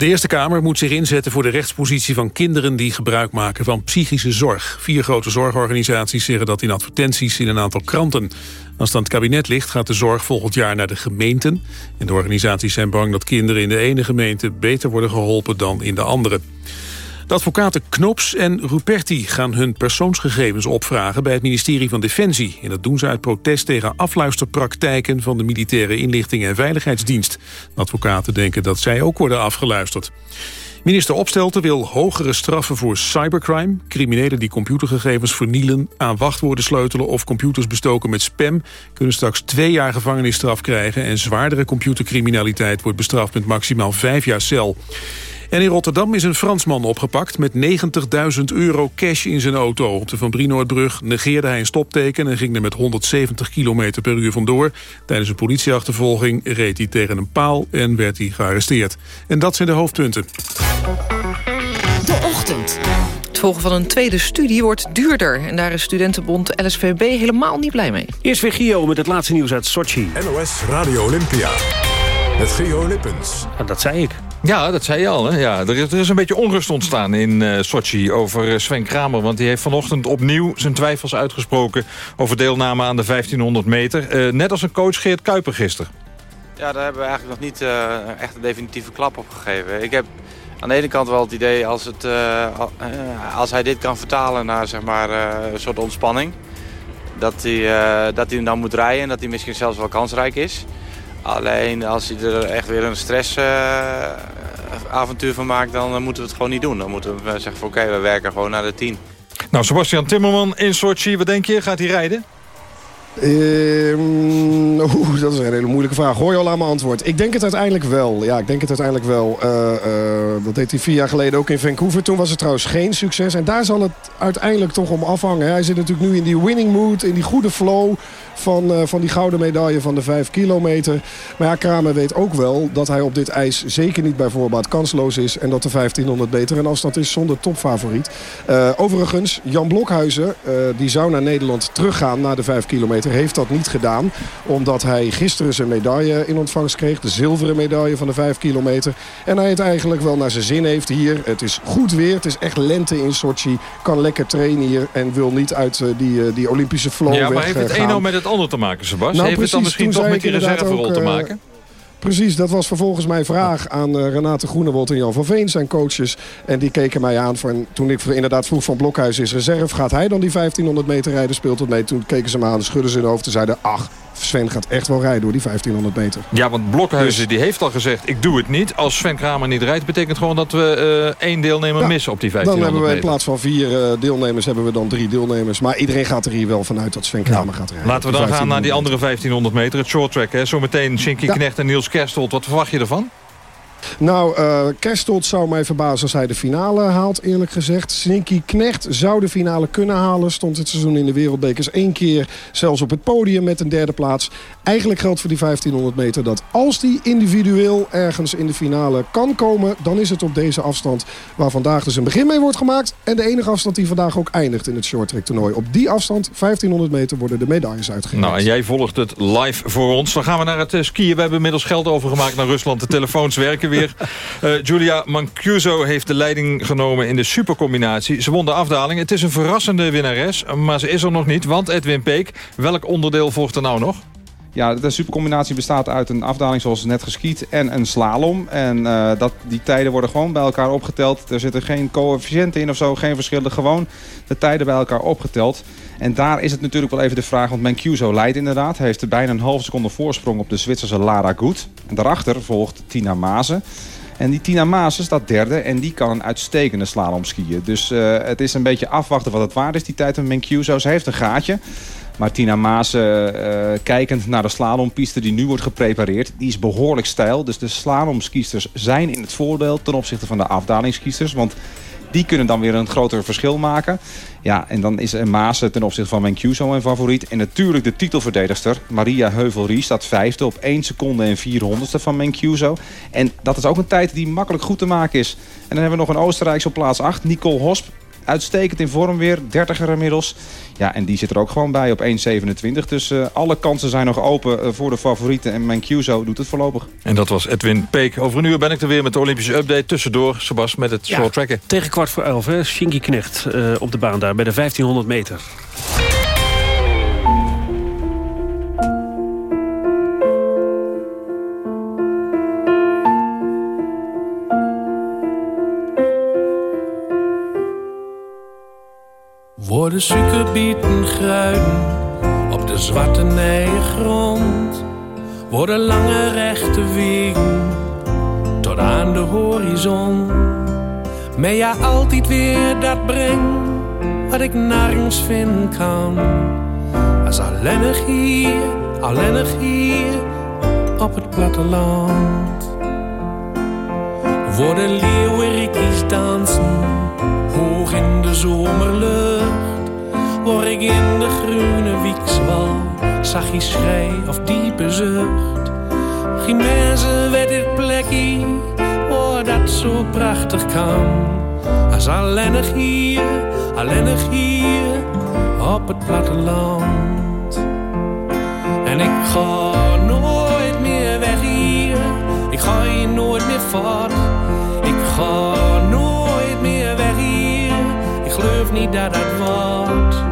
De Eerste Kamer moet zich inzetten voor de rechtspositie van kinderen die gebruik maken van psychische zorg. Vier grote zorgorganisaties zeggen dat in advertenties in een aantal kranten. Als het aan het kabinet ligt gaat de zorg volgend jaar naar de gemeenten. En de organisaties zijn bang dat kinderen in de ene gemeente beter worden geholpen dan in de andere. Advocaten Knops en Ruperti gaan hun persoonsgegevens opvragen bij het ministerie van Defensie. En dat doen ze uit protest tegen afluisterpraktijken van de militaire inlichting en veiligheidsdienst. Advocaten denken dat zij ook worden afgeluisterd. Minister Opstelten wil hogere straffen voor cybercrime. Criminelen die computergegevens vernielen, aan wachtwoorden sleutelen... of computers bestoken met spam... kunnen straks twee jaar gevangenisstraf krijgen... en zwaardere computercriminaliteit wordt bestraft met maximaal vijf jaar cel. En in Rotterdam is een Fransman opgepakt met 90.000 euro cash in zijn auto. Op de Van Brienoordbrug negeerde hij een stopteken en ging er met 170 km per uur vandoor. Tijdens een politieachtervolging reed hij tegen een paal en werd hij gearresteerd. En dat zijn de hoofdpunten. De ochtend. volgen van een tweede studie wordt duurder. En daar is studentenbond LSVB helemaal niet blij mee. Eerst weer Gio met het laatste nieuws uit Sochi. NOS Radio Olympia. Met Gio Lippens. dat zei ik. Ja, dat zei je al. Hè? Ja, er, is, er is een beetje onrust ontstaan in uh, Sochi over uh, Sven Kramer. Want die heeft vanochtend opnieuw zijn twijfels uitgesproken... over deelname aan de 1500 meter. Uh, net als een coach Geert Kuiper gisteren. Ja, daar hebben we eigenlijk nog niet echt een definitieve klap op gegeven. Ik heb aan de ene kant wel het idee als, het, als hij dit kan vertalen naar zeg maar, een soort ontspanning... dat hij, dat hij dan moet rijden en dat hij misschien zelfs wel kansrijk is... Alleen als hij er echt weer een stressavontuur uh, van maakt, dan moeten we het gewoon niet doen. Dan moeten we zeggen van oké, okay, we werken gewoon naar de 10. Nou, Sebastian Timmerman in Sochi, wat denk je? Gaat hij rijden? Um, oeh, dat is een hele moeilijke vraag. Hoor je al aan mijn antwoord? Ik denk het uiteindelijk wel. Ja, ik denk het uiteindelijk wel. Uh, uh, dat deed hij vier jaar geleden ook in Vancouver. Toen was het trouwens geen succes. En daar zal het uiteindelijk toch om afhangen. Hij zit natuurlijk nu in die winning mood, in die goede flow van, uh, van die gouden medaille van de 5 kilometer. Maar ja, Kramer weet ook wel dat hij op dit ijs zeker niet bij voorbaat kansloos is. En dat de 1500 meter een afstand is zonder topfavoriet. Uh, overigens, Jan Blokhuizen, uh, die zou naar Nederland teruggaan na de 5 kilometer. Heeft dat niet gedaan. Omdat hij gisteren zijn medaille in ontvangst kreeg. De zilveren medaille van de 5 kilometer. En hij het eigenlijk wel naar zijn zin heeft hier. Het is goed weer. Het is echt lente in Sochi. Kan lekker trainen hier. En wil niet uit die, die Olympische flow Ja, maar heeft het een nou met het ander te maken, Sebas? Nou, Heeft precies, het dan misschien toch met die reserverol ook, te uh, maken? Precies, dat was vervolgens mijn vraag aan uh, Renate Groenewold en Jan van Veen, zijn coaches. En die keken mij aan van, toen ik inderdaad vroeg van Blokhuis is reserve. Gaat hij dan die 1500 meter rijden, speelt het mee? Toen keken ze me aan, schudden ze hun hoofd en zeiden... ach, Sven gaat echt wel rijden door die 1500 meter. Ja, want Blokhuizen die heeft al gezegd, ik doe het niet. Als Sven Kramer niet rijdt, betekent gewoon dat we uh, één deelnemer ja, missen op die 1500 Dan hebben we in meter. plaats van vier uh, deelnemers, hebben we dan drie deelnemers. Maar iedereen gaat er hier wel vanuit dat Sven Kramer gaat rijden. Laten we dan gaan naar die andere 1500 meter, het short track. Hè. Zometeen Shinky. Knecht en Niels Kerstold. Wat verwacht je ervan? Nou, Kerstold zou mij verbazen als hij de finale haalt, eerlijk gezegd. Sninky Knecht zou de finale kunnen halen. Stond dit seizoen in de wereldbekers één keer zelfs op het podium met een derde plaats. Eigenlijk geldt voor die 1500 meter dat als die individueel ergens in de finale kan komen... dan is het op deze afstand waar vandaag dus een begin mee wordt gemaakt. En de enige afstand die vandaag ook eindigt in het shorttrack toernooi. Op die afstand, 1500 meter, worden de medailles uitgereikt. Nou, en jij volgt het live voor ons. Dan gaan we naar het eh, skiën. We hebben inmiddels geld overgemaakt naar Rusland. De telefoons werken Eh, Julia Mancuso heeft de leiding genomen in de supercombinatie. Ze won de afdaling. Het is een verrassende winnares, maar ze is er nog niet. Want Edwin Peek, welk onderdeel volgt er nou nog? Ja, de supercombinatie bestaat uit een afdaling zoals net geskiet en een slalom. En uh, dat, die tijden worden gewoon bij elkaar opgeteld. Er zitten geen coëfficiënten in of zo, geen verschillen. Gewoon de tijden bij elkaar opgeteld. En daar is het natuurlijk wel even de vraag, want Mancuso leidt inderdaad. Hij heeft bijna een halve seconde voorsprong op de Zwitserse Lara Goed. En daarachter volgt Tina Mazen. En die Tina Maas staat derde en die kan een uitstekende slalom skiën. Dus uh, het is een beetje afwachten wat het waard is, die tijd van Mancuso. Ze heeft een gaatje. Maar Tina Maas, uh, uh, kijkend naar de slalompiste die nu wordt geprepareerd... die is behoorlijk stijl. Dus de slalomskiesters zijn in het voordeel ten opzichte van de afdalingskiesters. Want die kunnen dan weer een groter verschil maken. Ja, en dan is Maas ten opzichte van Mancuso een favoriet. En natuurlijk de titelverdedigster, Maria Heuvel-Ries, staat vijfde op 1 seconde en 400ste van Mancuso. En dat is ook een tijd die makkelijk goed te maken is. En dan hebben we nog een Oostenrijkse op plaats 8, Nicole Hosp. Uitstekend in vorm weer, 30er inmiddels. Ja, en die zit er ook gewoon bij op 1,27. Dus uh, alle kansen zijn nog open uh, voor de favorieten. En Mancuso doet het voorlopig. En dat was Edwin Peek. Over een uur ben ik er weer met de Olympische update. Tussendoor, Sebas, met het Ja, short tracken. Tegen kwart voor elf, hè? Shinky Knecht eh, op de baan daar bij de 1500 meter. Worden suikerbieten gruiden op de zwarte grond. Worden lange rechte wegen tot aan de horizon. Maar ja, altijd weer dat breng wat ik nergens vinden kan. Als alleenig hier, alleenig hier op het platteland. Worden leeuwerikjes dansen hoog in de zomerlucht. Word ik in de groene wiekswal, zag je schrei of diepe zucht. Geen mensen werd dit plekje, waar dat zo prachtig kan. Als alleenig hier, alleenig hier op het platteland. En ik ga nooit meer weg hier, ik ga hier nooit meer voort. Ik ga nooit meer weg hier, ik geloof niet dat dat wordt.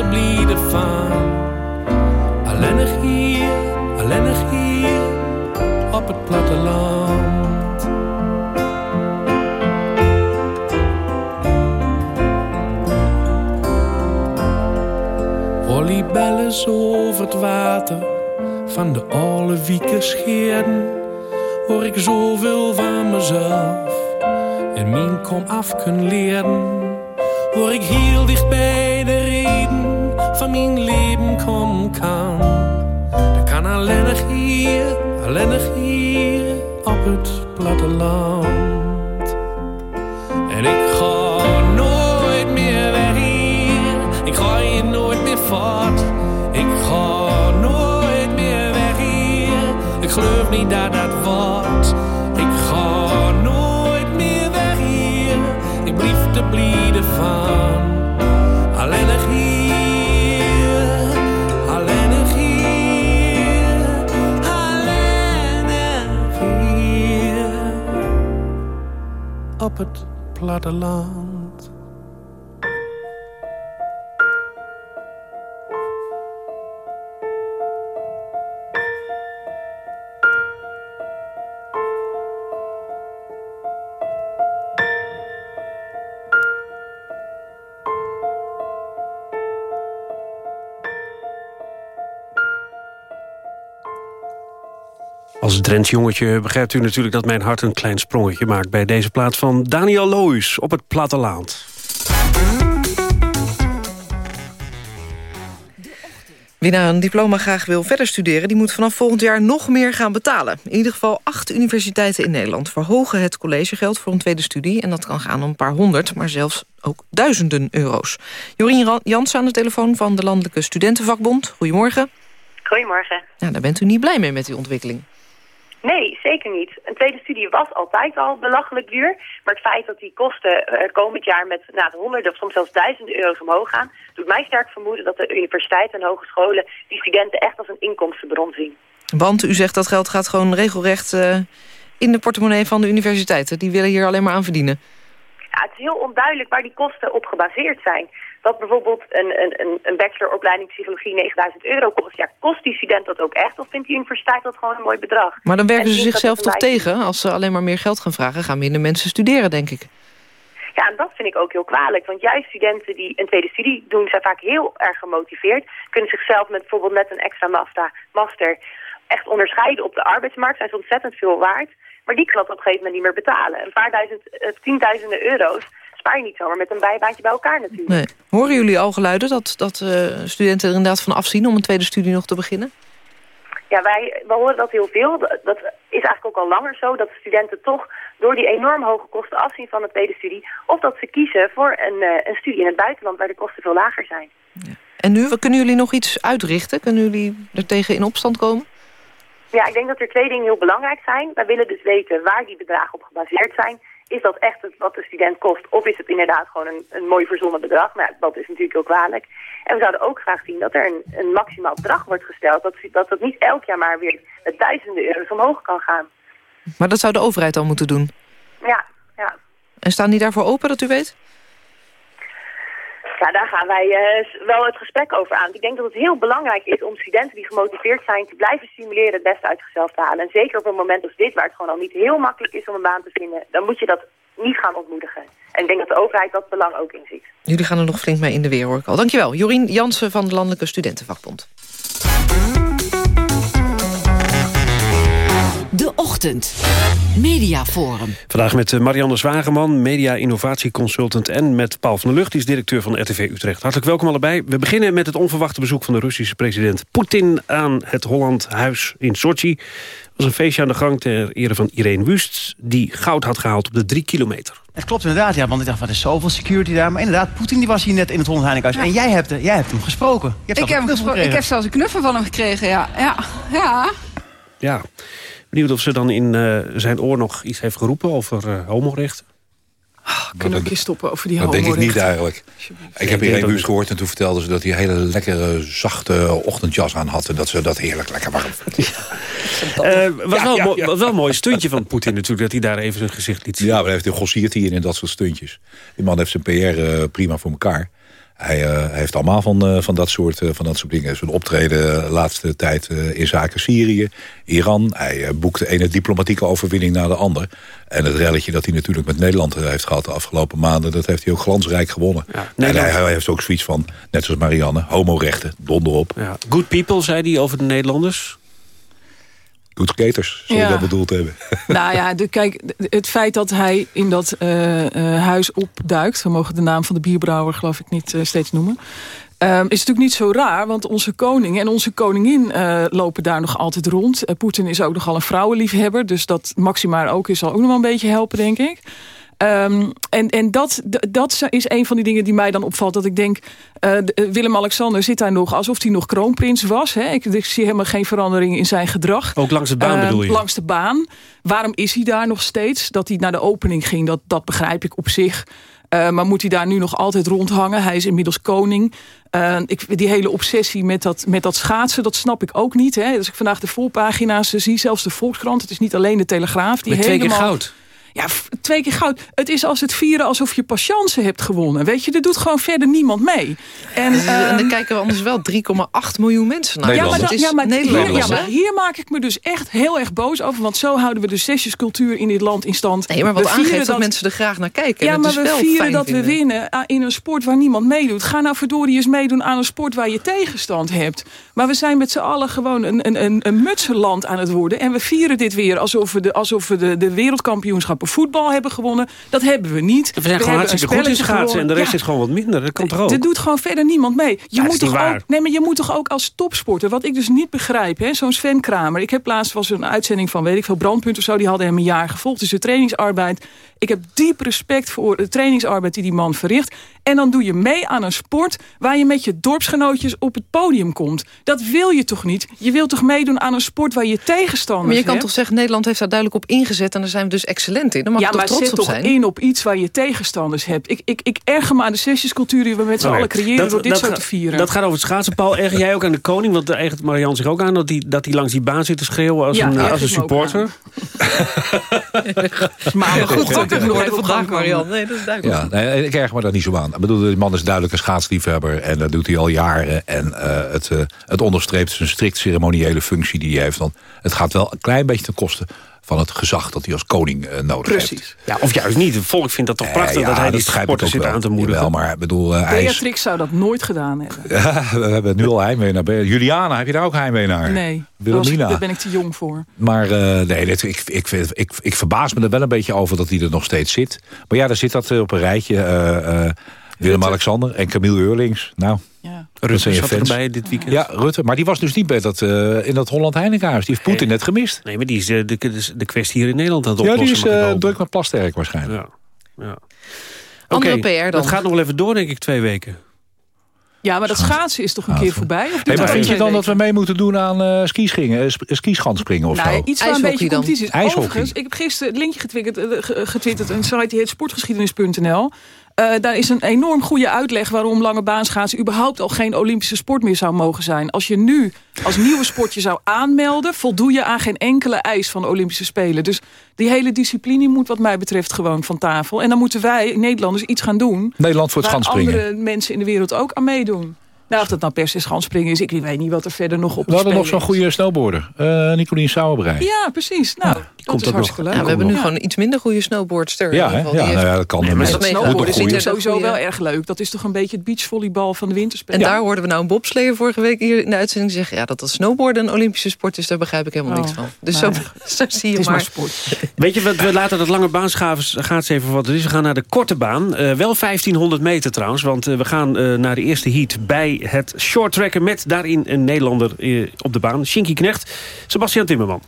Te blijden van. Hier, alleenig hier op het platteland. Volleybellen over het water van de alle wieken scheren, hoor ik zoveel van mezelf en mijn kom af kunnen leren. Hoor ik heel dicht bij de reden van mijn leven kom kan. Dan kan alleenig hier, alleenig hier op het platteland. En ik ga nooit meer weg hier, ik ga hier nooit meer voort. Ik ga nooit meer weg hier, ik geloof niet dat Op het platteland. Drents jongetje begrijpt u natuurlijk dat mijn hart een klein sprongetje maakt... bij deze plaat van Daniel Loos op het platteland. Wie na een diploma graag wil verder studeren... die moet vanaf volgend jaar nog meer gaan betalen. In ieder geval acht universiteiten in Nederland... verhogen het collegegeld voor een tweede studie. En dat kan gaan om een paar honderd, maar zelfs ook duizenden euro's. Jorien Jans aan de telefoon van de Landelijke Studentenvakbond. Goedemorgen. Goedemorgen. Ja, daar bent u niet blij mee met die ontwikkeling. Nee, zeker niet. Een tweede studie was altijd al belachelijk duur. Maar het feit dat die kosten uh, komend jaar met nou, honderden of soms zelfs duizenden euro's omhoog gaan... doet mij sterk vermoeden dat de universiteiten en hogescholen die studenten echt als een inkomstenbron zien. Want u zegt dat geld gaat gewoon regelrecht uh, in de portemonnee van de universiteiten. Die willen hier alleen maar aan verdienen. Ja, het is heel onduidelijk waar die kosten op gebaseerd zijn dat bijvoorbeeld een, een, een bacheloropleiding psychologie 9000 euro kost. Ja, kost die student dat ook echt? Of vindt die universiteit dat gewoon een mooi bedrag? Maar dan werken ze zichzelf toch tegen? Als ze alleen maar meer geld gaan vragen, gaan minder mensen studeren, denk ik. Ja, en dat vind ik ook heel kwalijk. Want juist studenten die een tweede studie doen, zijn vaak heel erg gemotiveerd. Kunnen zichzelf met bijvoorbeeld net een extra master echt onderscheiden op de arbeidsmarkt. Zijn ze ontzettend veel waard. Maar die kan dat op een gegeven moment niet meer betalen. Een paar duizend, uh, tienduizenden euro's spaar je niet zomaar met een bijbaantje bij elkaar natuurlijk. Nee. Horen jullie al geluiden dat, dat uh, studenten er inderdaad van afzien om een tweede studie nog te beginnen? Ja, wij, wij horen dat heel veel. Dat is eigenlijk ook al langer zo, dat studenten toch door die enorm hoge kosten afzien van een tweede studie. Of dat ze kiezen voor een, uh, een studie in het buitenland waar de kosten veel lager zijn. Ja. En nu, kunnen jullie nog iets uitrichten? Kunnen jullie er tegen in opstand komen? Ja, ik denk dat er twee dingen heel belangrijk zijn. Wij willen dus weten waar die bedragen op gebaseerd zijn is dat echt wat de student kost? Of is het inderdaad gewoon een, een mooi verzonnen bedrag? Nou, dat is natuurlijk heel kwalijk. En we zouden ook graag zien dat er een, een maximaal bedrag wordt gesteld. Dat, dat het niet elk jaar maar weer met duizenden euro's omhoog kan gaan. Maar dat zou de overheid al moeten doen? Ja, ja. En staan die daarvoor open, dat u weet? Ja, daar gaan wij uh, wel het gesprek over aan. Ik denk dat het heel belangrijk is om studenten die gemotiveerd zijn... te blijven stimuleren het beste uit zichzelf te halen. En zeker op een moment als dit, waar het gewoon al niet heel makkelijk is om een baan te vinden... dan moet je dat niet gaan ontmoedigen. En ik denk dat de overheid dat belang ook inziet. Jullie gaan er nog flink mee in de weer, hoor al. Dankjewel. Jorien Jansen van de Landelijke Studentenvakbond. De Ochtend. Mediaforum. Vandaag met eh, Marianne Zwageman, media-innovatieconsultant... en met Paul van der Lucht, die is directeur van RTV Utrecht. Hartelijk welkom allebei. We beginnen met het onverwachte bezoek van de Russische president Poetin... aan het Holland Huis in Sochi. Het was een feestje aan de gang ter ere van Irene Wust... die goud had gehaald op de drie kilometer. Het klopt inderdaad, ja, want ik dacht, wat is zoveel security daar. Maar inderdaad, Poetin die was hier net in het Holland Heinekenhuis. Ja. En jij hebt, jij hebt hem gesproken. Je hebt ik, heb hem gesproken. ik heb zelfs een knuffel van hem gekregen, ja. ja. ja. Ja, benieuwd of ze dan in uh, zijn oor nog iets heeft geroepen over uh, homorechten. Oh, kunnen we een keer stoppen over die Dat denk ik niet eigenlijk. Ik heb hier een buurt gehoord en toen vertelde ze dat hij een hele lekkere, zachte ochtendjas aan had. En dat ze dat heerlijk lekker warm vond. Eh, was, Ja, wel, ja, was wel een mooi stuntje van Poetin natuurlijk... dat hij daar even zijn gezicht liet zien. Ja, maar hij heeft een gossiert hier in dat soort stuntjes. Die man heeft zijn PR eh, prima voor elkaar. Hij, eh, hij heeft allemaal van, eh, van, dat soort, eh, van dat soort dingen. Zijn optreden de laatste tijd in zaken Syrië, Iran. Hij boekt de ene diplomatieke overwinning na de ander. En het relletje dat hij natuurlijk met Nederland heeft gehad de afgelopen maanden... dat heeft hij ook glansrijk gewonnen. en hij heeft ook zoiets van, net zoals Marianne, homorechten, donder op. Ja. Good people, zei hij over de Nederlanders. Good skaters, zou je Ja. dat bedoeld hebben. Nou ja, de, kijk, het feit dat hij in dat eh, eh, huis opduikt... we mogen de naam van de bierbrouwer geloof ik niet eh, steeds noemen... ehm, is natuurlijk niet zo raar, want onze koning en onze koningin lopen daar nog altijd rond. Poetin is ook nogal een vrouwenliefhebber, dus dat Maxima er ook is zal ook nog wel een beetje helpen, denk ik. Ehm, en en dat, dat is een van die dingen die mij dan opvalt. Dat ik denk, eh, eh, Willem-Alexander zit daar nog alsof hij nog kroonprins was. Hè? Ik, ik zie helemaal geen verandering in zijn gedrag. Ook langs de baan Ehm, bedoel je? Langs de baan. Waarom is hij daar nog steeds? Dat hij naar de opening ging, dat, dat begrijp ik op zich. Eh, maar moet hij daar nu nog altijd rondhangen? Hij is inmiddels koning. Ik, die hele obsessie met dat, met dat schaatsen, dat snap ik ook niet. Hè? Als ik vandaag de voorpagina's zie, zelfs de Volkskrant... het is niet alleen de Telegraaf. Die Met helemaal, goud. Ja, twee keer goud. Het is als het vieren alsof je patiënten hebt gewonnen. Weet je, er doet gewoon verder niemand mee. En, en ehm, dan kijken we anders wel 3,8 miljoen mensen naar. ja, maar, dat- ja, maar, hier, Nederlanders, ja, hè? maar hier maak ik me dus echt heel erg boos over. Want zo houden we de sessiescultuur in dit land in stand. Nee, maar wat aangeeft dat, mensen er graag naar kijken. Ja, maar dus we wel vieren dat we winnen in een sport waar niemand meedoet. Ga nou verdorie eens meedoen aan een sport waar je tegenstand hebt. Maar we zijn met z'n allen gewoon een, een, een, een mutsenland aan het worden. En we vieren dit weer alsof we de, alsof we de, de voetbal hebben gewonnen. Dat hebben we niet. We zijn gewoon hartstikke goed in schaatsen en de rest Ja. is gewoon wat minder. Dat kan toch ook? Er doet gewoon verder niemand mee. Je, dat moet toch ook, nee, maar je moet toch ook als topsporter... wat ik dus niet begrijp, zo'n Sven Kramer... ik heb laatst was een uitzending van, weet ik veel, Brandpunt of zo... die hadden hem een jaar gevolgd, dus de trainingsarbeid. Ik heb diep respect voor de trainingsarbeid die die man verricht. En dan doe je mee aan een sport... waar je met je dorpsgenootjes op het podium komt. Dat wil je toch niet? Je wilt toch meedoen aan een sport waar je tegenstanders Maar je kan hebt? toch zeggen, Nederland heeft daar duidelijk op ingezet... en daar zijn we dus excellent in. Daar mag ja, je toch maar trots zet op toch zijn. in op iets waar je tegenstanders hebt. Ik, ik, ik erger me aan de sessiescultuur die we met z'n Oké. allen creëren... Dat- door dit dat zo te vieren. Dat gaat over het schaatsen. Paul, erger jij ook aan de koning? Want daar ergert Marianne zich ook aan dat hij dat hij langs die baan zit te schreeuwen als Ja, een, ergert als een supporter. Maar goed, dat even op vandaag. Marianne. Nee, dat is duidelijk. Ja, nee, ik erg me daar niet zo aan. Ik bedoel, die man is duidelijk een schaatsliefhebber. En dat doet hij al jaren. En eh, het, eh, het onderstreept zijn strikt ceremoniële functie die hij heeft. Dan, het gaat wel een klein beetje ten koste van het gezag dat hij als koning eh, nodig heeft. Precies. Ja, of juist niet. Het volk vindt dat toch prachtig ja, dat hij die ook zit wel. aan te moedigen. Jawel, maar ik bedoel, eh, is, Beatrix zou dat nooit gedaan hebben. Ja, we hebben nu al heimwee naar Juliana, heb je daar ook heimwee naar? Nee, Wilhelmina. daar ben ik te jong voor. Maar eh, nee, dit, ik, ik, ik, ik verbaas me er wel een beetje over dat hij er nog steeds zit. Maar ja, daar zit dat op een rijtje. Willem-Alexander en Camille Eurlings. Nou, Ja. Rutte zat fans. erbij dit weekend. Ja, Rutte. Maar die was dus niet bij dat, eh, in dat Holland Heinekenhuis. Die heeft Poetin net gemist. Nee, maar die is eh, de, de, de kwestie hier in Nederland aan het Ja, oplossen. die is eh, hopen. druk met plasterk waarschijnlijk. Ja. ja. Andere Oké, PR dan. Dat gaat nog wel even door, denk ik, twee weken. Ja, maar dat schaatsen is toch een keer voorbij? Of maar vind je dan dat we mee moeten doen aan eh skischingen, eh, sp- skischanspringen of Nou, zo? iets waar een beetje competitie is. Overigens, ik heb gisteren het linkje getwitterd, ge- getwitterd een site die heet sportgeschiedenis.nl. Eh, daar is een enorm goede uitleg waarom lange baanschaatsen überhaupt al geen Olympische sport meer zou mogen zijn. Als je nu als nieuwe sportje zou aanmelden, voldoe je aan geen enkele eis van de Olympische Spelen. Dus die hele discipline moet wat mij betreft gewoon van tafel. En dan moeten wij, Nederlanders, iets gaan doen. Nederland voor het waar schanspringen. andere mensen in de wereld ook aan meedoen. Nou, of dat nou per se schanspringen is, ik weet niet wat er verder nog op We de hadden nog zo'n goede snowboarder. eh Nicolien Sauerbrei. Ja, precies. Nou, dat komt is hartstikke leuk. Ja, we hebben nu gewoon een iets minder goede snowboardster. Ja, in hè? ieder geval. ja, Die nou ja, dat kan. Nee, maar dat snowboarden sowieso wel erg leuk. Dat is toch een beetje het beachvolleybal van de En winterspelen. daar hoorden we nou een bobsleer vorige week hier in de uitzending zeggen... ja, dat dat snowboarden een Olympische sport is, daar begrijp ik helemaal Oh, niks van. Dus nou zo, zo zie je Het is maar maar. sport. Weet je, wat, we laten dat lange baanschaats even wat het is. We gaan naar de korte baan. Eh, wel 1500 meter trouwens, want eh, we gaan eh, naar de eerste heat... bij het shorttracken met daarin een Nederlander eh, op de baan. Shinky Knecht, Sebastian Timmerman.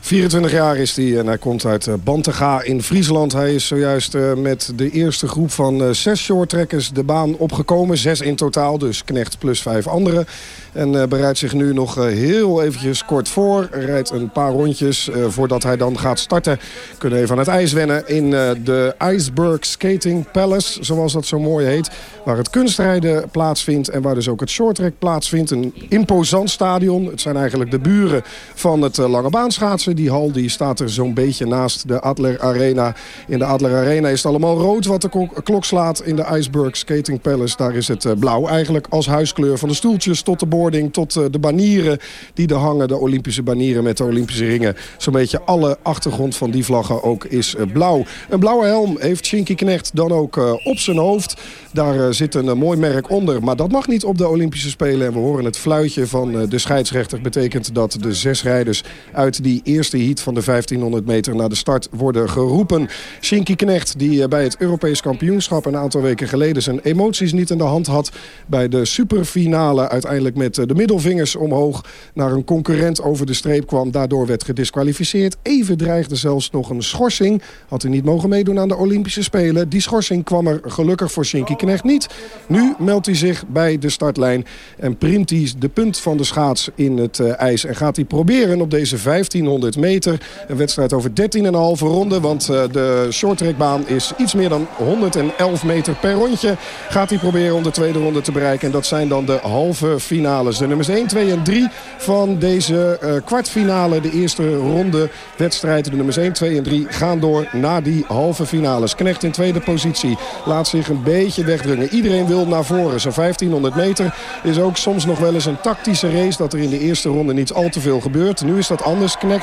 24 jaar is hij en hij komt uit uh, Bantega in Friesland. Hij is zojuist uh, met de eerste groep van uh, zes shorttrekkers de baan opgekomen. Zes in totaal, dus Knecht plus vijf anderen. En bereidt zich nu nog heel eventjes kort voor. Rijdt een paar rondjes voordat hij dan gaat starten. Kunnen even aan het ijs wennen in de Iceberg Skating Palace. Zoals dat zo mooi heet. Waar het kunstrijden plaatsvindt en waar dus ook het shorttrack plaatsvindt. Een imposant stadion. Het zijn eigenlijk de buren van het lange baanschaatsen. Die hal die staat er zo'n beetje naast de Adler Arena. In de Adler Arena is het allemaal rood wat de klok slaat. In de Iceberg Skating Palace daar is het blauw eigenlijk als huiskleur. Van de stoeltjes tot de boord tot uh, de banieren die er hangen. De Olympische banieren met de Olympische ringen. Zo'n beetje alle achtergrond van die vlaggen ook is uh, blauw. Een blauwe helm heeft Shinky Knecht dan ook op zijn hoofd. Daar zit een mooi merk onder. Maar dat mag niet op de Olympische Spelen. En we horen het fluitje van de scheidsrechter. Betekent dat de zes rijders uit die eerste heat van de 1500 meter naar de start worden geroepen. Shinky Knecht die bij het Europees kampioenschap een aantal weken geleden zijn emoties niet in de hand had. Bij de superfinale uiteindelijk met de middelvingers omhoog naar een concurrent over de streep kwam. Daardoor werd gedisqualificeerd. Even dreigde zelfs nog een schorsing. Had hij niet mogen meedoen aan de Olympische Spelen. Die schorsing kwam er gelukkig voor Shinky Knecht niet. Nu meldt hij zich bij de startlijn en print hij de punt van de schaats in het uh, ijs. En gaat hij proberen op deze 1500 meter. Een wedstrijd over 13,5 ronden. Want uh, de shorttrackbaan is iets meer dan 111 meter per rondje. Gaat hij proberen om de tweede ronde te bereiken. En dat zijn dan de halve finales. De nummers 1, 2 en 3 van deze uh, kwartfinale. De eerste ronde wedstrijd. De nummers 1, 2 en 3 gaan door naar die halve finales. Knecht in tweede positie. Laat zich een beetje wegdrungen. Iedereen wil naar voren. Zo'n 1500 meter is ook soms nog wel eens een tactische race. Dat er in de eerste ronde niet al te veel gebeurt. Nu is dat anders. Knecht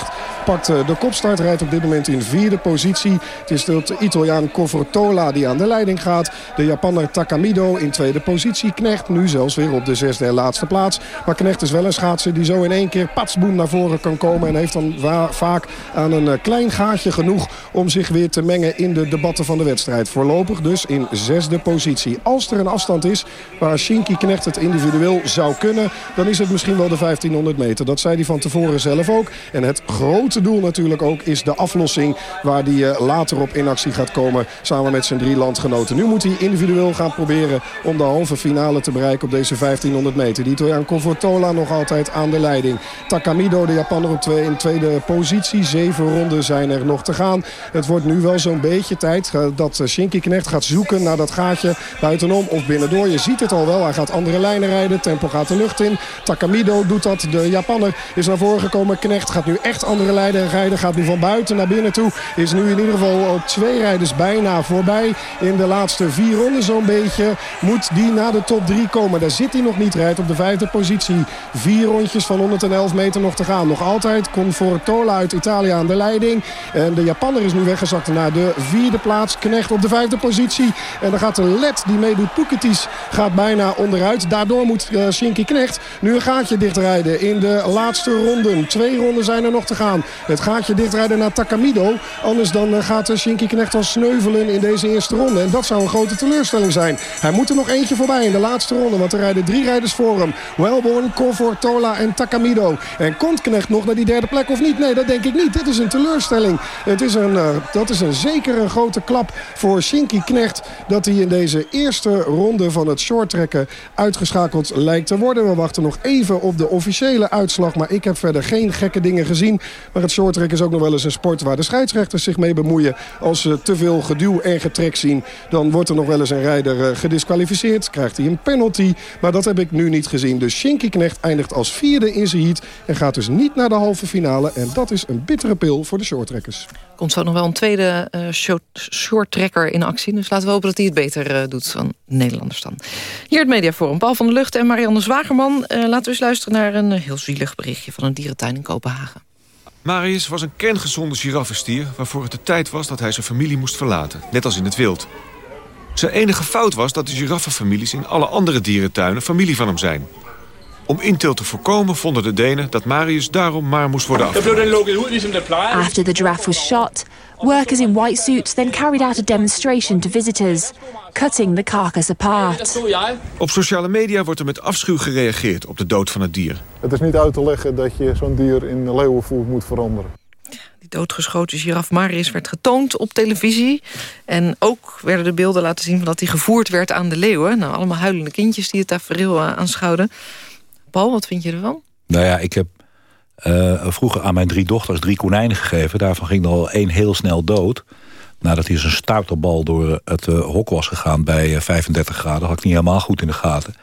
pakt uh, de kopstart. Rijdt op dit moment in vierde positie. Het is de Italiaan Covertola die aan de leiding gaat. De Japanner Takamido in tweede positie. Knecht nu zelfs weer op de zesde en laatste plaats. Maar Knecht is wel een schaatser die zo in één keer patsboem naar voren kan komen. En heeft dan vaak aan een uh, klein gaatje genoeg om zich weer te mengen in de debatten van de wedstrijd. Voorlopig dus in zesde positie. Als er een afstand is waar Shinky Knecht het individueel zou kunnen... dan is het misschien wel de 1500 meter. Dat zei hij van tevoren zelf ook. En het grote doel natuurlijk ook is de aflossing... waar hij uh, later op in actie gaat komen samen met zijn drie landgenoten. Nu moet hij individueel gaan proberen om de halve finale te bereiken op deze 1500 meter. Die Italiaan Confortola nog altijd aan de leiding. Takamido, de Japaner op twee, in tweede positie. Zeven ronden zijn er nog te gaan. Het wordt nu wel zo'n beetje tijd dat Shinky Knecht gaat zoeken naar dat gaatje buitenom of binnendoor. Je ziet het al wel, hij gaat andere lijnen rijden. Tempo gaat de lucht in. Takamido doet dat. De Japaner is naar voren gekomen. Knecht gaat nu echt andere lijnen rijden. Gaat nu van buiten naar binnen toe. Is nu in ieder geval op twee rijders bijna voorbij. In de laatste vier ronden zo'n beetje moet die naar de top drie komen. Daar zit hij nog niet. Rijdt op de vijfde positie. Vier rondjes van 111 meter nog te gaan. Nog altijd Confortola uit Italië aan de leiding. En de Japanner is nu weggezakt naar de vierde plaats. Knecht op de vijfde positie. En dan gaat de led die meedoet. Puketis gaat bijna onderuit. Daardoor moet uh, Shinky Knecht nu een gaatje dichtrijden in de laatste ronden. Twee ronden zijn er nog te gaan. Het gaatje dichtrijden naar Takamido. Anders dan uh, gaat uh, Shinky Knecht al sneuvelen in deze eerste ronde. En dat zou een grote teleurstelling zijn. Hij moet er nog eentje voorbij in de laatste ronde. Want er rijden drie rijders voor hem. Wellborn, Confortola en Takamido. En komt Knecht nog naar die derde plek of niet? Nee, dat denk ik niet. Dit is een teleurstelling. Het is een, uh, dat is een zeker een grote klap voor Shinky Knecht... dat hij in deze eerste ronde van het shorttrekken uitgeschakeld lijkt te worden. We wachten nog even op de officiële uitslag. Maar ik heb verder geen gekke dingen gezien. Maar het shorttrekken is ook nog wel eens een sport waar de scheidsrechters zich mee bemoeien. Als ze te veel geduw en getrek zien, dan wordt er nog wel eens een rijder uh, gedisqualificeerd. Krijgt hij een penalty. Maar dat heb ik nu niet gezien. Dus Shinky Knecht eindigt als vierde in zijn heat. En gaat dus niet naar de halve finale. En dat is een bittere pil voor de shorttrekkers. Komt zo nog wel een tweede uh, in actie. Dus laten we hopen dat hij het beter uh, doet dan Nederlanders dan. Hier het Mediaforum. Paul van der Lucht en Marianne Zwagerman. Laten we eens luisteren naar een heel zielig berichtje... van een dierentuin in Kopenhagen. Marius was een kerngezonde giraffenstier... waarvoor het de tijd was dat hij zijn familie moest verlaten. Net als in het wild. Zijn enige fout was dat de giraffenfamilies in alle andere dierentuinen familie van hem zijn. Om inteelt te voorkomen vonden de Denen dat Marius daarom maar moest worden afgevoerd. After the giraffe was shot, workers in white suits then carried out a demonstration to visitors, cutting the carcass apart. Op sociale media wordt er met afschuw gereageerd op de dood van het dier. Het is niet uit te leggen dat je zo'n dier in leeuwenvoer moet veranderen. doodgeschoten giraf Marius werd getoond op televisie. En ook werden de beelden laten zien van dat hij gevoerd werd aan de leeuwen. Nou, allemaal huilende kindjes die het tafereel uh, aanschouwden. Paul, wat vind je ervan? Nou ja, ik heb uh, vroeger aan mijn drie dochters drie konijnen gegeven. Daarvan ging er al één heel snel dood. Nadat hij een stuiterbal door het uh, hok was gegaan bij 35 graden... had ik niet helemaal goed in de gaten.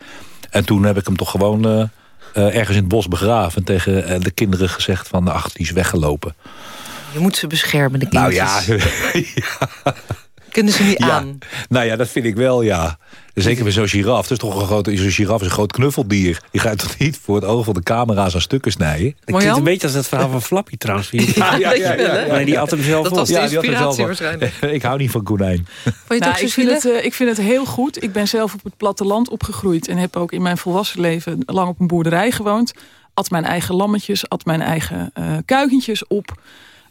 En toen heb ik hem toch gewoon ergens in het bos begraven... tegen de kinderen gezegd van, ach, die is weggelopen. Je moet ze beschermen, de kindjes. Nou ja, ja. Kunnen ze niet ja. aan? Nou ja, dat vind ik wel, ja. Zeker bij zo'n giraf. Het is toch een grote, zo'n giraf is een groot knuffeldier. Die gaat toch niet voor het oog van de camera's aan stukken snijden? Dat klinkt een beetje als het verhaal van Flappy trouwens. Ja, ja, ja, ja, die had hem zelf Dat was de Ja, die had zelf inspiratie waarschijnlijk. ik hou niet van konijn. Vond je het Nou, ik, vind het, eh, ik vind het heel goed. Ik ben zelf op het platteland opgegroeid... en heb ook in mijn volwassen leven lang op een boerderij gewoond. At mijn eigen lammetjes, at mijn eigen eh kuikentjes op.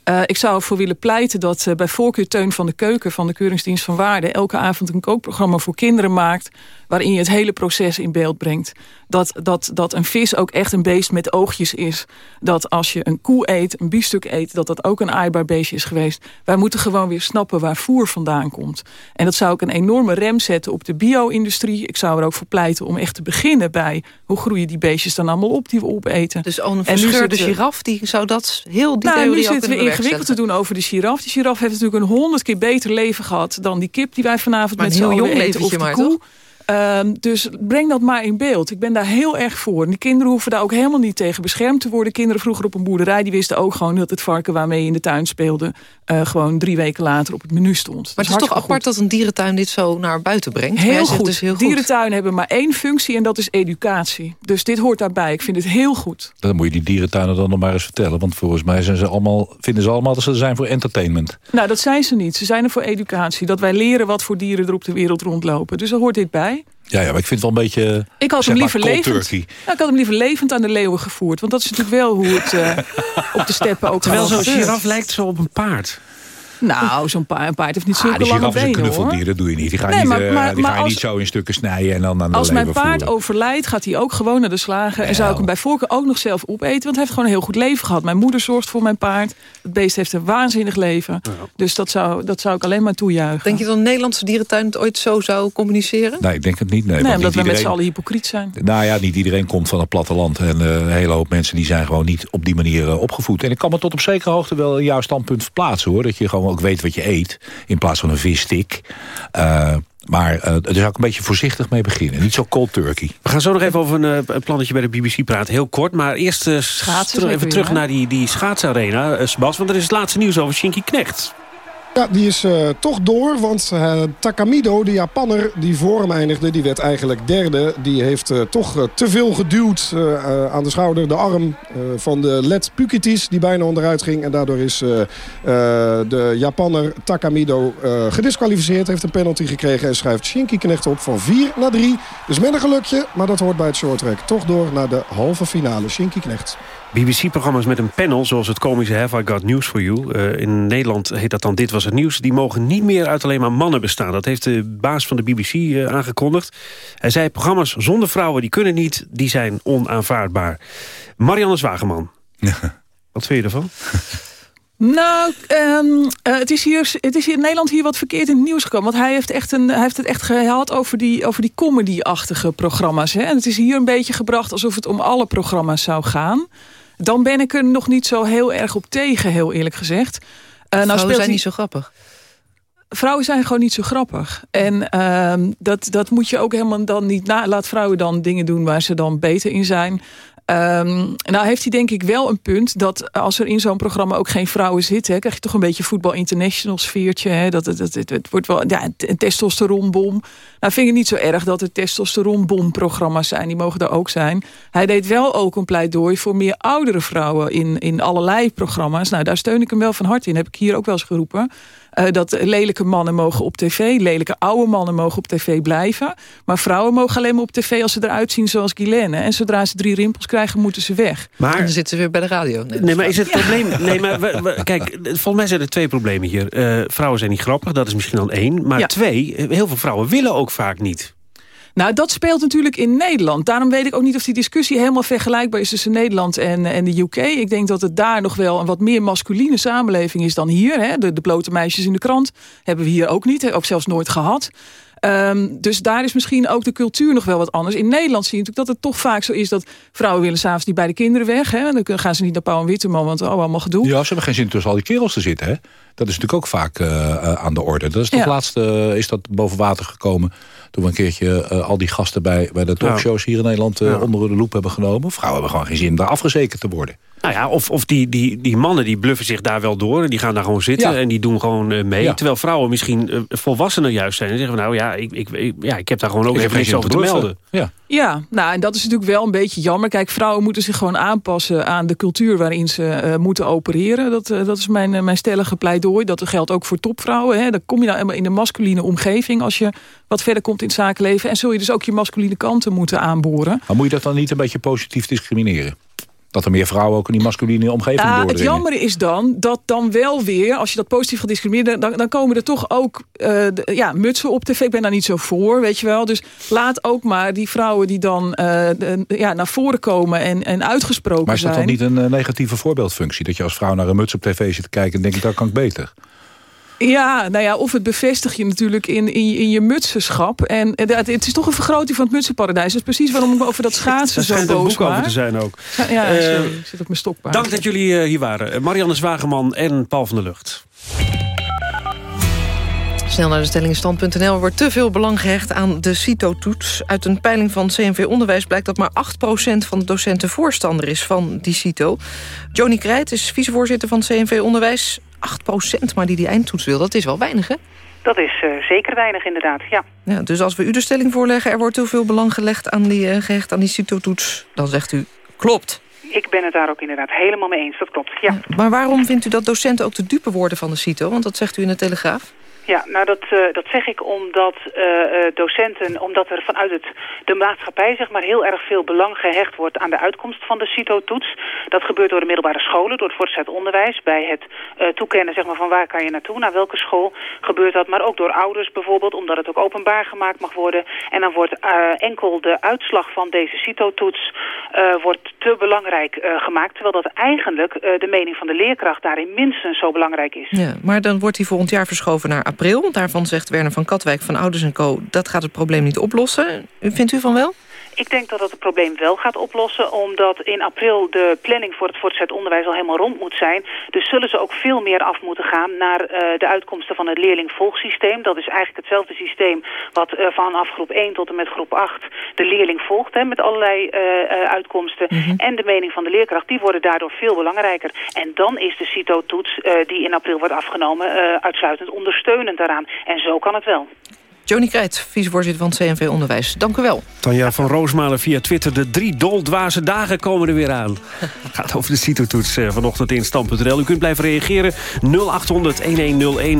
Eh, ik zou ervoor willen pleiten dat eh, bij voorkeur Teun van de Keuken... van de Keuringsdienst van Waarde... elke avond een kookprogramma voor kinderen maakt... waarin je het hele proces in beeld brengt. Dat, dat, dat een vis ook echt een beest met oogjes is. Dat als je een koe eet, een biefstuk eet... dat dat ook een aaibaar beestje is geweest. Wij moeten gewoon weer snappen waar voer vandaan komt. En dat zou ik een enorme rem zetten op de bio-industrie. Ik zou er ook voor pleiten om echt te beginnen bij... hoe groeien die beestjes dan allemaal op die we opeten. Dus een En nu verscheurde zitten- giraf, die zou dat heel die nou, nu zitten we ingewikkeld te doen over de giraf. Die giraf heeft natuurlijk een honderd keer beter leven gehad... dan die kip die wij vanavond Maar met z'n heel allen jong eten. Of die koe. Ehm, dus breng dat maar in beeld. Ik ben daar heel erg voor. En die kinderen hoeven daar ook helemaal niet tegen beschermd te worden. Kinderen vroeger op een boerderij, die wisten ook gewoon... dat het varken waarmee je in de tuin speelde... eh, gewoon drie weken later op het menu stond. Maar het is toch apart dat een dierentuin dit zo naar buiten brengt? Heel goed. Dus heel goed. Dierentuinen hebben maar één functie en dat is educatie. Dus dit hoort daarbij. Ik vind het heel goed. Dan moet je die dierentuinen dan nog maar eens vertellen. Want volgens mij zijn ze allemaal, vinden ze allemaal dat ze er zijn voor entertainment. Nou, dat zijn ze niet. Ze zijn er voor educatie. Dat wij leren wat voor dieren er op de wereld rondlopen. Dus daar hoort dit bij. Ja, ja maar ik vind het wel een beetje... Ik had hem liever levend. turkey. Ik had hem liever levend aan de leeuwen gevoerd. Want dat is natuurlijk wel hoe het eh, op de steppen ook Terwijl zo'n giraf lijkt zo op een paard. Nou, zo'n paard, een paard heeft niet Ah, zulke die lange benen hoor. knuffeldier, dat doe je niet. Die ga je, Nee, niet, maar- eh, maar- die maar ga je als- niet zo in stukken snijden en dan aan de Als mijn paard voeren. overlijdt, gaat hij ook gewoon naar de slager. En zou ik hem bij voorkeur ook nog zelf opeten. Want hij heeft gewoon een heel goed leven gehad. Mijn moeder zorgt voor mijn paard. Het beest heeft een waanzinnig leven. Dus dat zou, dat zou ik alleen maar toejuichen. Denk je dat een Nederlandse dierentuin het ooit zo zou communiceren? Nee, ik denk het niet. Nee, omdat niet we met z'n allen hypocriet zijn. Nou ja, niet iedereen komt van het platteland. En eh, een hele hoop mensen die zijn gewoon niet op die manier eh, opgevoed. En ik kan me tot op zekere hoogte wel in jouw standpunt verplaatsen. hoor. Dat je gewoon ook weet wat je eet. In plaats van een visstick. Eh, maar eh daar zou ik een beetje voorzichtig mee beginnen. Niet zo cold turkey. We gaan zo nog even over een, eh, een plannetje bij de BBC praten. Heel kort, maar eerst eh, zeker even terug naar die, die schaatsarena, eh, Sebas. Want er is het laatste nieuws over Shinky Knecht. Ja, die is eh, toch door, want eh, Takamido, de Japanner die voor hem eindigde... die werd eigenlijk derde. Die heeft eh, toch te veel geduwd aan de schouder, de arm van de Let Pukitis... die bijna onderuit ging. En daardoor is de Japanner Takamido gedisqualificeerd. Heeft een penalty gekregen en schuift Shinky Knecht op van 4 naar 3. Dus met een gelukje, maar dat hoort bij het shorttrack. Toch door naar de halve finale, Shinky Knecht. BBC-programma's met een panel, zoals het komische Have I Got News For You. Eh, in Nederland heet dat dan Dit Was Het Nieuws. Die mogen niet meer uit alleen maar mannen bestaan. Dat heeft de baas van de BBC eh, aangekondigd. Hij zei, programma's zonder vrouwen, die kunnen niet. Die zijn onaanvaardbaar. Marianne Zwageman. Wat vind je ervan? Nou, ehm, eh, het, is hier, het is hier in Nederland hier wat verkeerd in het nieuws gekomen. Want hij heeft, echt een, hij heeft het echt gehad over die, over die comedy-achtige programma's. Hè? En het is hier een beetje gebracht alsof het om alle programma's zou gaan. Dan ben ik er nog niet zo heel erg op tegen, heel eerlijk gezegd. Eh, Vrouwen speelt zijn niet zo grappig. vrouwen zijn gewoon niet zo grappig. En ehm, dat, dat moet je ook helemaal dan niet na. Laat vrouwen dan dingen doen waar ze dan beter in zijn. Ehm, nou heeft hij denk ik wel een punt dat als er in zo'n programma ook geen vrouwen zitten, krijg je toch een beetje voetbal international sfeertje. Hè, dat, het, het, het, wordt wel ja, een- testosteronbom. Nou vind ik niet zo erg dat er testosteronbomprogramma's zijn. Die mogen er ook zijn. Hij deed wel ook een pleidooi voor meer oudere vrouwen in, in allerlei programma's. Nou daar steun ik hem wel van harte in. Heb ik hier ook wel eens geroepen. Eh, dat lelijke mannen mogen op tv, lelijke oude mannen mogen op tv blijven. Maar vrouwen mogen alleen maar op tv als ze eruit zien zoals Guylaine. En zodra ze drie rimpels krijgen, moeten ze weg. Maar, Dan zitten ze weer bij de radio. Nee, maar is het probleem... Nee, maar we- we- kijk, volgens mij zijn er twee problemen hier. Eh, vrouwen zijn niet grappig, dat is misschien dan één. Maar Ja. twee, heel veel vrouwen willen ook vaak niet. Nou, dat speelt natuurlijk in Nederland. Daarom weet ik ook niet of die discussie helemaal vergelijkbaar is tussen Nederland en, en de UK. Ik denk dat het daar nog wel een wat meer masculine samenleving is dan hier. Hè. De, de blote meisjes in de krant hebben we hier ook niet, ook zelfs nooit gehad. Ehm, dus daar is misschien ook de cultuur nog wel wat anders. In Nederland zie je natuurlijk dat het toch vaak zo is... dat vrouwen willen s'avonds niet bij de kinderen weg. Hè? Dan gaan ze niet naar Pauw en Witteman, want oh, allemaal gedoe. Ja, ze hebben geen zin tussen al die kerels te zitten. Hè? Dat is natuurlijk ook vaak uh, aan de orde. Dat is toch Ja. laatst uh, is dat boven water gekomen... toen we een keertje uh, al die gasten bij, bij de talkshows hier in Nederland... Ja. onder de loep hebben genomen. Vrouwen hebben gewoon geen zin daar afgezekerd te worden. Nou ja, of, of die, die, die mannen die bluffen zich daar wel door. En die gaan daar gewoon zitten Ja. en die doen gewoon eh, mee. Ja. Terwijl vrouwen misschien eh, volwassener juist zijn. En zeggen van, nou ja ik, ik, ik- ja, ik heb daar gewoon ook Ik even geen niks over om te melden. Ja. Ja, nou en dat is natuurlijk wel een beetje jammer. Kijk, vrouwen moeten zich gewoon aanpassen aan de cultuur waarin ze eh, moeten opereren. Dat, dat is mijn, mijn stellige pleidooi. Dat geldt ook voor topvrouwen. Hè. Dan kom je nou eenmaal in de masculine omgeving als je wat verder komt in het zakenleven. En zul je dus ook je masculine kanten moeten aanboren. Maar moet je dat dan niet een beetje positief discrimineren? Dat er meer vrouwen ook in die masculine omgeving Ja, het jammer is dan dat dan wel weer, als je dat positief gaat discrimineren, dan, dan komen er toch ook de- ja, mutsen op tv. Ik ben daar niet zo voor, weet je wel. Dus laat ook maar die vrouwen die dan eh, de- ja, naar voren komen en, en uitgesproken Maar is dat zijn. dan niet een eh, negatieve voorbeeldfunctie? Dat je als vrouw naar een muts op tv zit te kijken en denkt, dat kan ik beter. Ja, nou ja, of het bevestig je natuurlijk in, in, je- in je mutsenschap. En eh, het het is toch een vergroting van het mutsenparadijs. Dat is precies waarom ik over dat schaatsen zo schijnt een boos boek over te zijn ook. Ja, Eh, sorry, ik zit op mijn stokpaard. Dank dat jullie eh, hier waren. Marianne Zwageman en Paul van der Lucht. Snel naar de stelling stand.nl. Er wordt te veel belang gehecht aan de CITO-toets. Uit een peiling van CNV Onderwijs blijkt dat maar 8% van de docenten voorstander is van die CITO. Joni Krijt is vicevoorzitter van CNV Onderwijs. 8% maar die die eindtoets wil, dat is wel weinig hè? Dat is eh, zeker weinig inderdaad, ja. Ja, dus als we u de stelling voorleggen... er wordt te veel belang gelegd aan die, eh, gehecht aan die CITO-toets... dan zegt u, klopt. Ik ben het daar ook inderdaad helemaal mee eens, dat klopt, ja. Maar waarom vindt u dat docenten ook de dupe worden van de CITO? Want dat zegt u in de Telegraaf. Ja, nou dat, eh, dat zeg ik omdat eh, eh, docenten, omdat er vanuit het, de maatschappij zeg maar heel erg veel belang gehecht wordt aan de uitkomst van de CITO-toets. Dat gebeurt door de middelbare scholen, door het voortgezet onderwijs, bij het toekennen zeg maar van waar kan je naartoe, naar welke school gebeurt dat, maar ook door ouders bijvoorbeeld, omdat het ook openbaar gemaakt mag worden. En dan wordt enkel de uitslag van deze CITO-toets wordt te belangrijk gemaakt, terwijl dat eigenlijk de mening van de leerkracht daarin minstens zo belangrijk is. Ja, maar dan wordt hij volgend jaar verschoven naar april. Daarvan zegt Werner van Katwijk van Ouders en Co... dat gaat het probleem niet oplossen. Vindt u van wel? Ik denk dat dat het probleem wel gaat oplossen, omdat in april de planning voor het voortgezet onderwijs al helemaal rond moet zijn. Dus zullen ze ook veel meer af moeten gaan naar eh, de uitkomsten van het leerlingvolgsysteem. Dat is eigenlijk hetzelfde systeem wat eh, vanaf groep 1 tot en met groep 8 de leerling volgt, hè, met allerlei eh, uitkomsten. En de mening van de leerkracht, die worden daardoor veel belangrijker. En dan is de CITO-toets die in april wordt afgenomen uitsluitend ondersteunend daaraan. En zo kan het wel. Joni Krijt, vicevoorzitter van het CNV Onderwijs. Dank u wel. Tanja van Roosmalen via Twitter. De drie doldwaze dagen komen er weer aan. Gaat over de CITO-toets eh, vanochtend in stand.nl. U kunt blijven reageren 0800-1101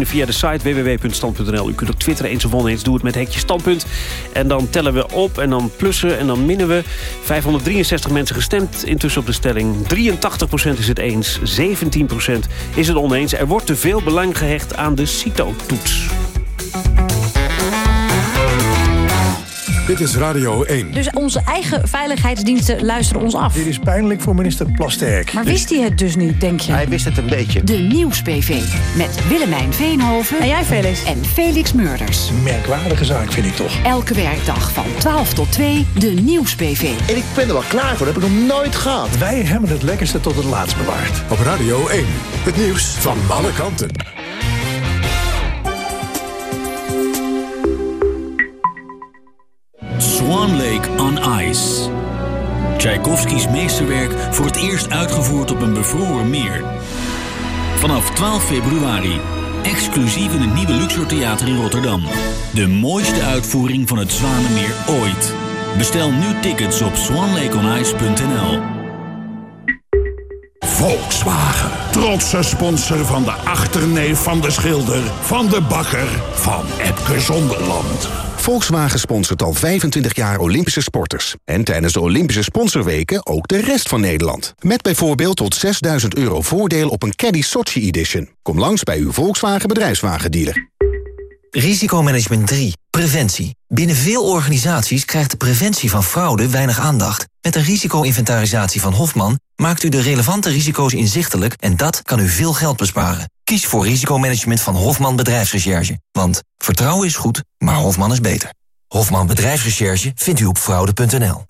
via de site www.stand.nl. U kunt op Twitter eens of oneens. Doe het met hekje standpunt. En dan tellen we op en dan plussen en dan minnen we. 563 mensen gestemd intussen op de stelling. 83% is het eens, 17% is het oneens. Er wordt te veel belang gehecht aan de CITO-toets. Dit is Radio 1. Dus onze eigen veiligheidsdiensten luisteren ons af. Dit is pijnlijk voor minister Plasterk. Maar wist hij het dus niet, denk je? Hij wist het een beetje. De Nieuws-PV. Met Willemijn Veenhoven. En jij, Felix? En Felix Murders. Merkwaardige zaak, vind ik toch. Elke werkdag van 12 tot 2. De Nieuws-PV. En ik ben er wel klaar voor, dat heb ik nog nooit gehad. Wij hebben het lekkerste tot het laatst bewaard. Op Radio 1. Het nieuws van alle kanten. Swan Lake on Ice. Tchaikovskis meesterwerk voor het eerst uitgevoerd op een bevroren meer. Vanaf 12 februari. Exclusief in het nieuwe Luxor Theater in Rotterdam. De mooiste uitvoering van het Zwanenmeer ooit. Bestel nu tickets op swanlakeonice.nl. Volkswagen. Trotse sponsor van de achterneef van de schilder, van de bakker, van Epke Zonderland. Volkswagen sponsort al 25 jaar Olympische sporters. En tijdens de Olympische sponsorweken ook de rest van Nederland. Met bijvoorbeeld tot 6000 euro voordeel op een Caddy Sochi Edition. Kom langs bij uw Volkswagen bedrijfswagendealer. Risicomanagement 3. Preventie. Binnen veel organisaties krijgt de preventie van fraude weinig aandacht. Met een risico-inventarisatie van Hofman maakt u de relevante risico's inzichtelijk en dat kan u veel geld besparen. Kies voor risicomanagement van Hofman Bedrijfsrecherche. Want vertrouwen is goed, maar Hofman is beter. Hofman Bedrijfsrecherche vindt u op fraude.nl.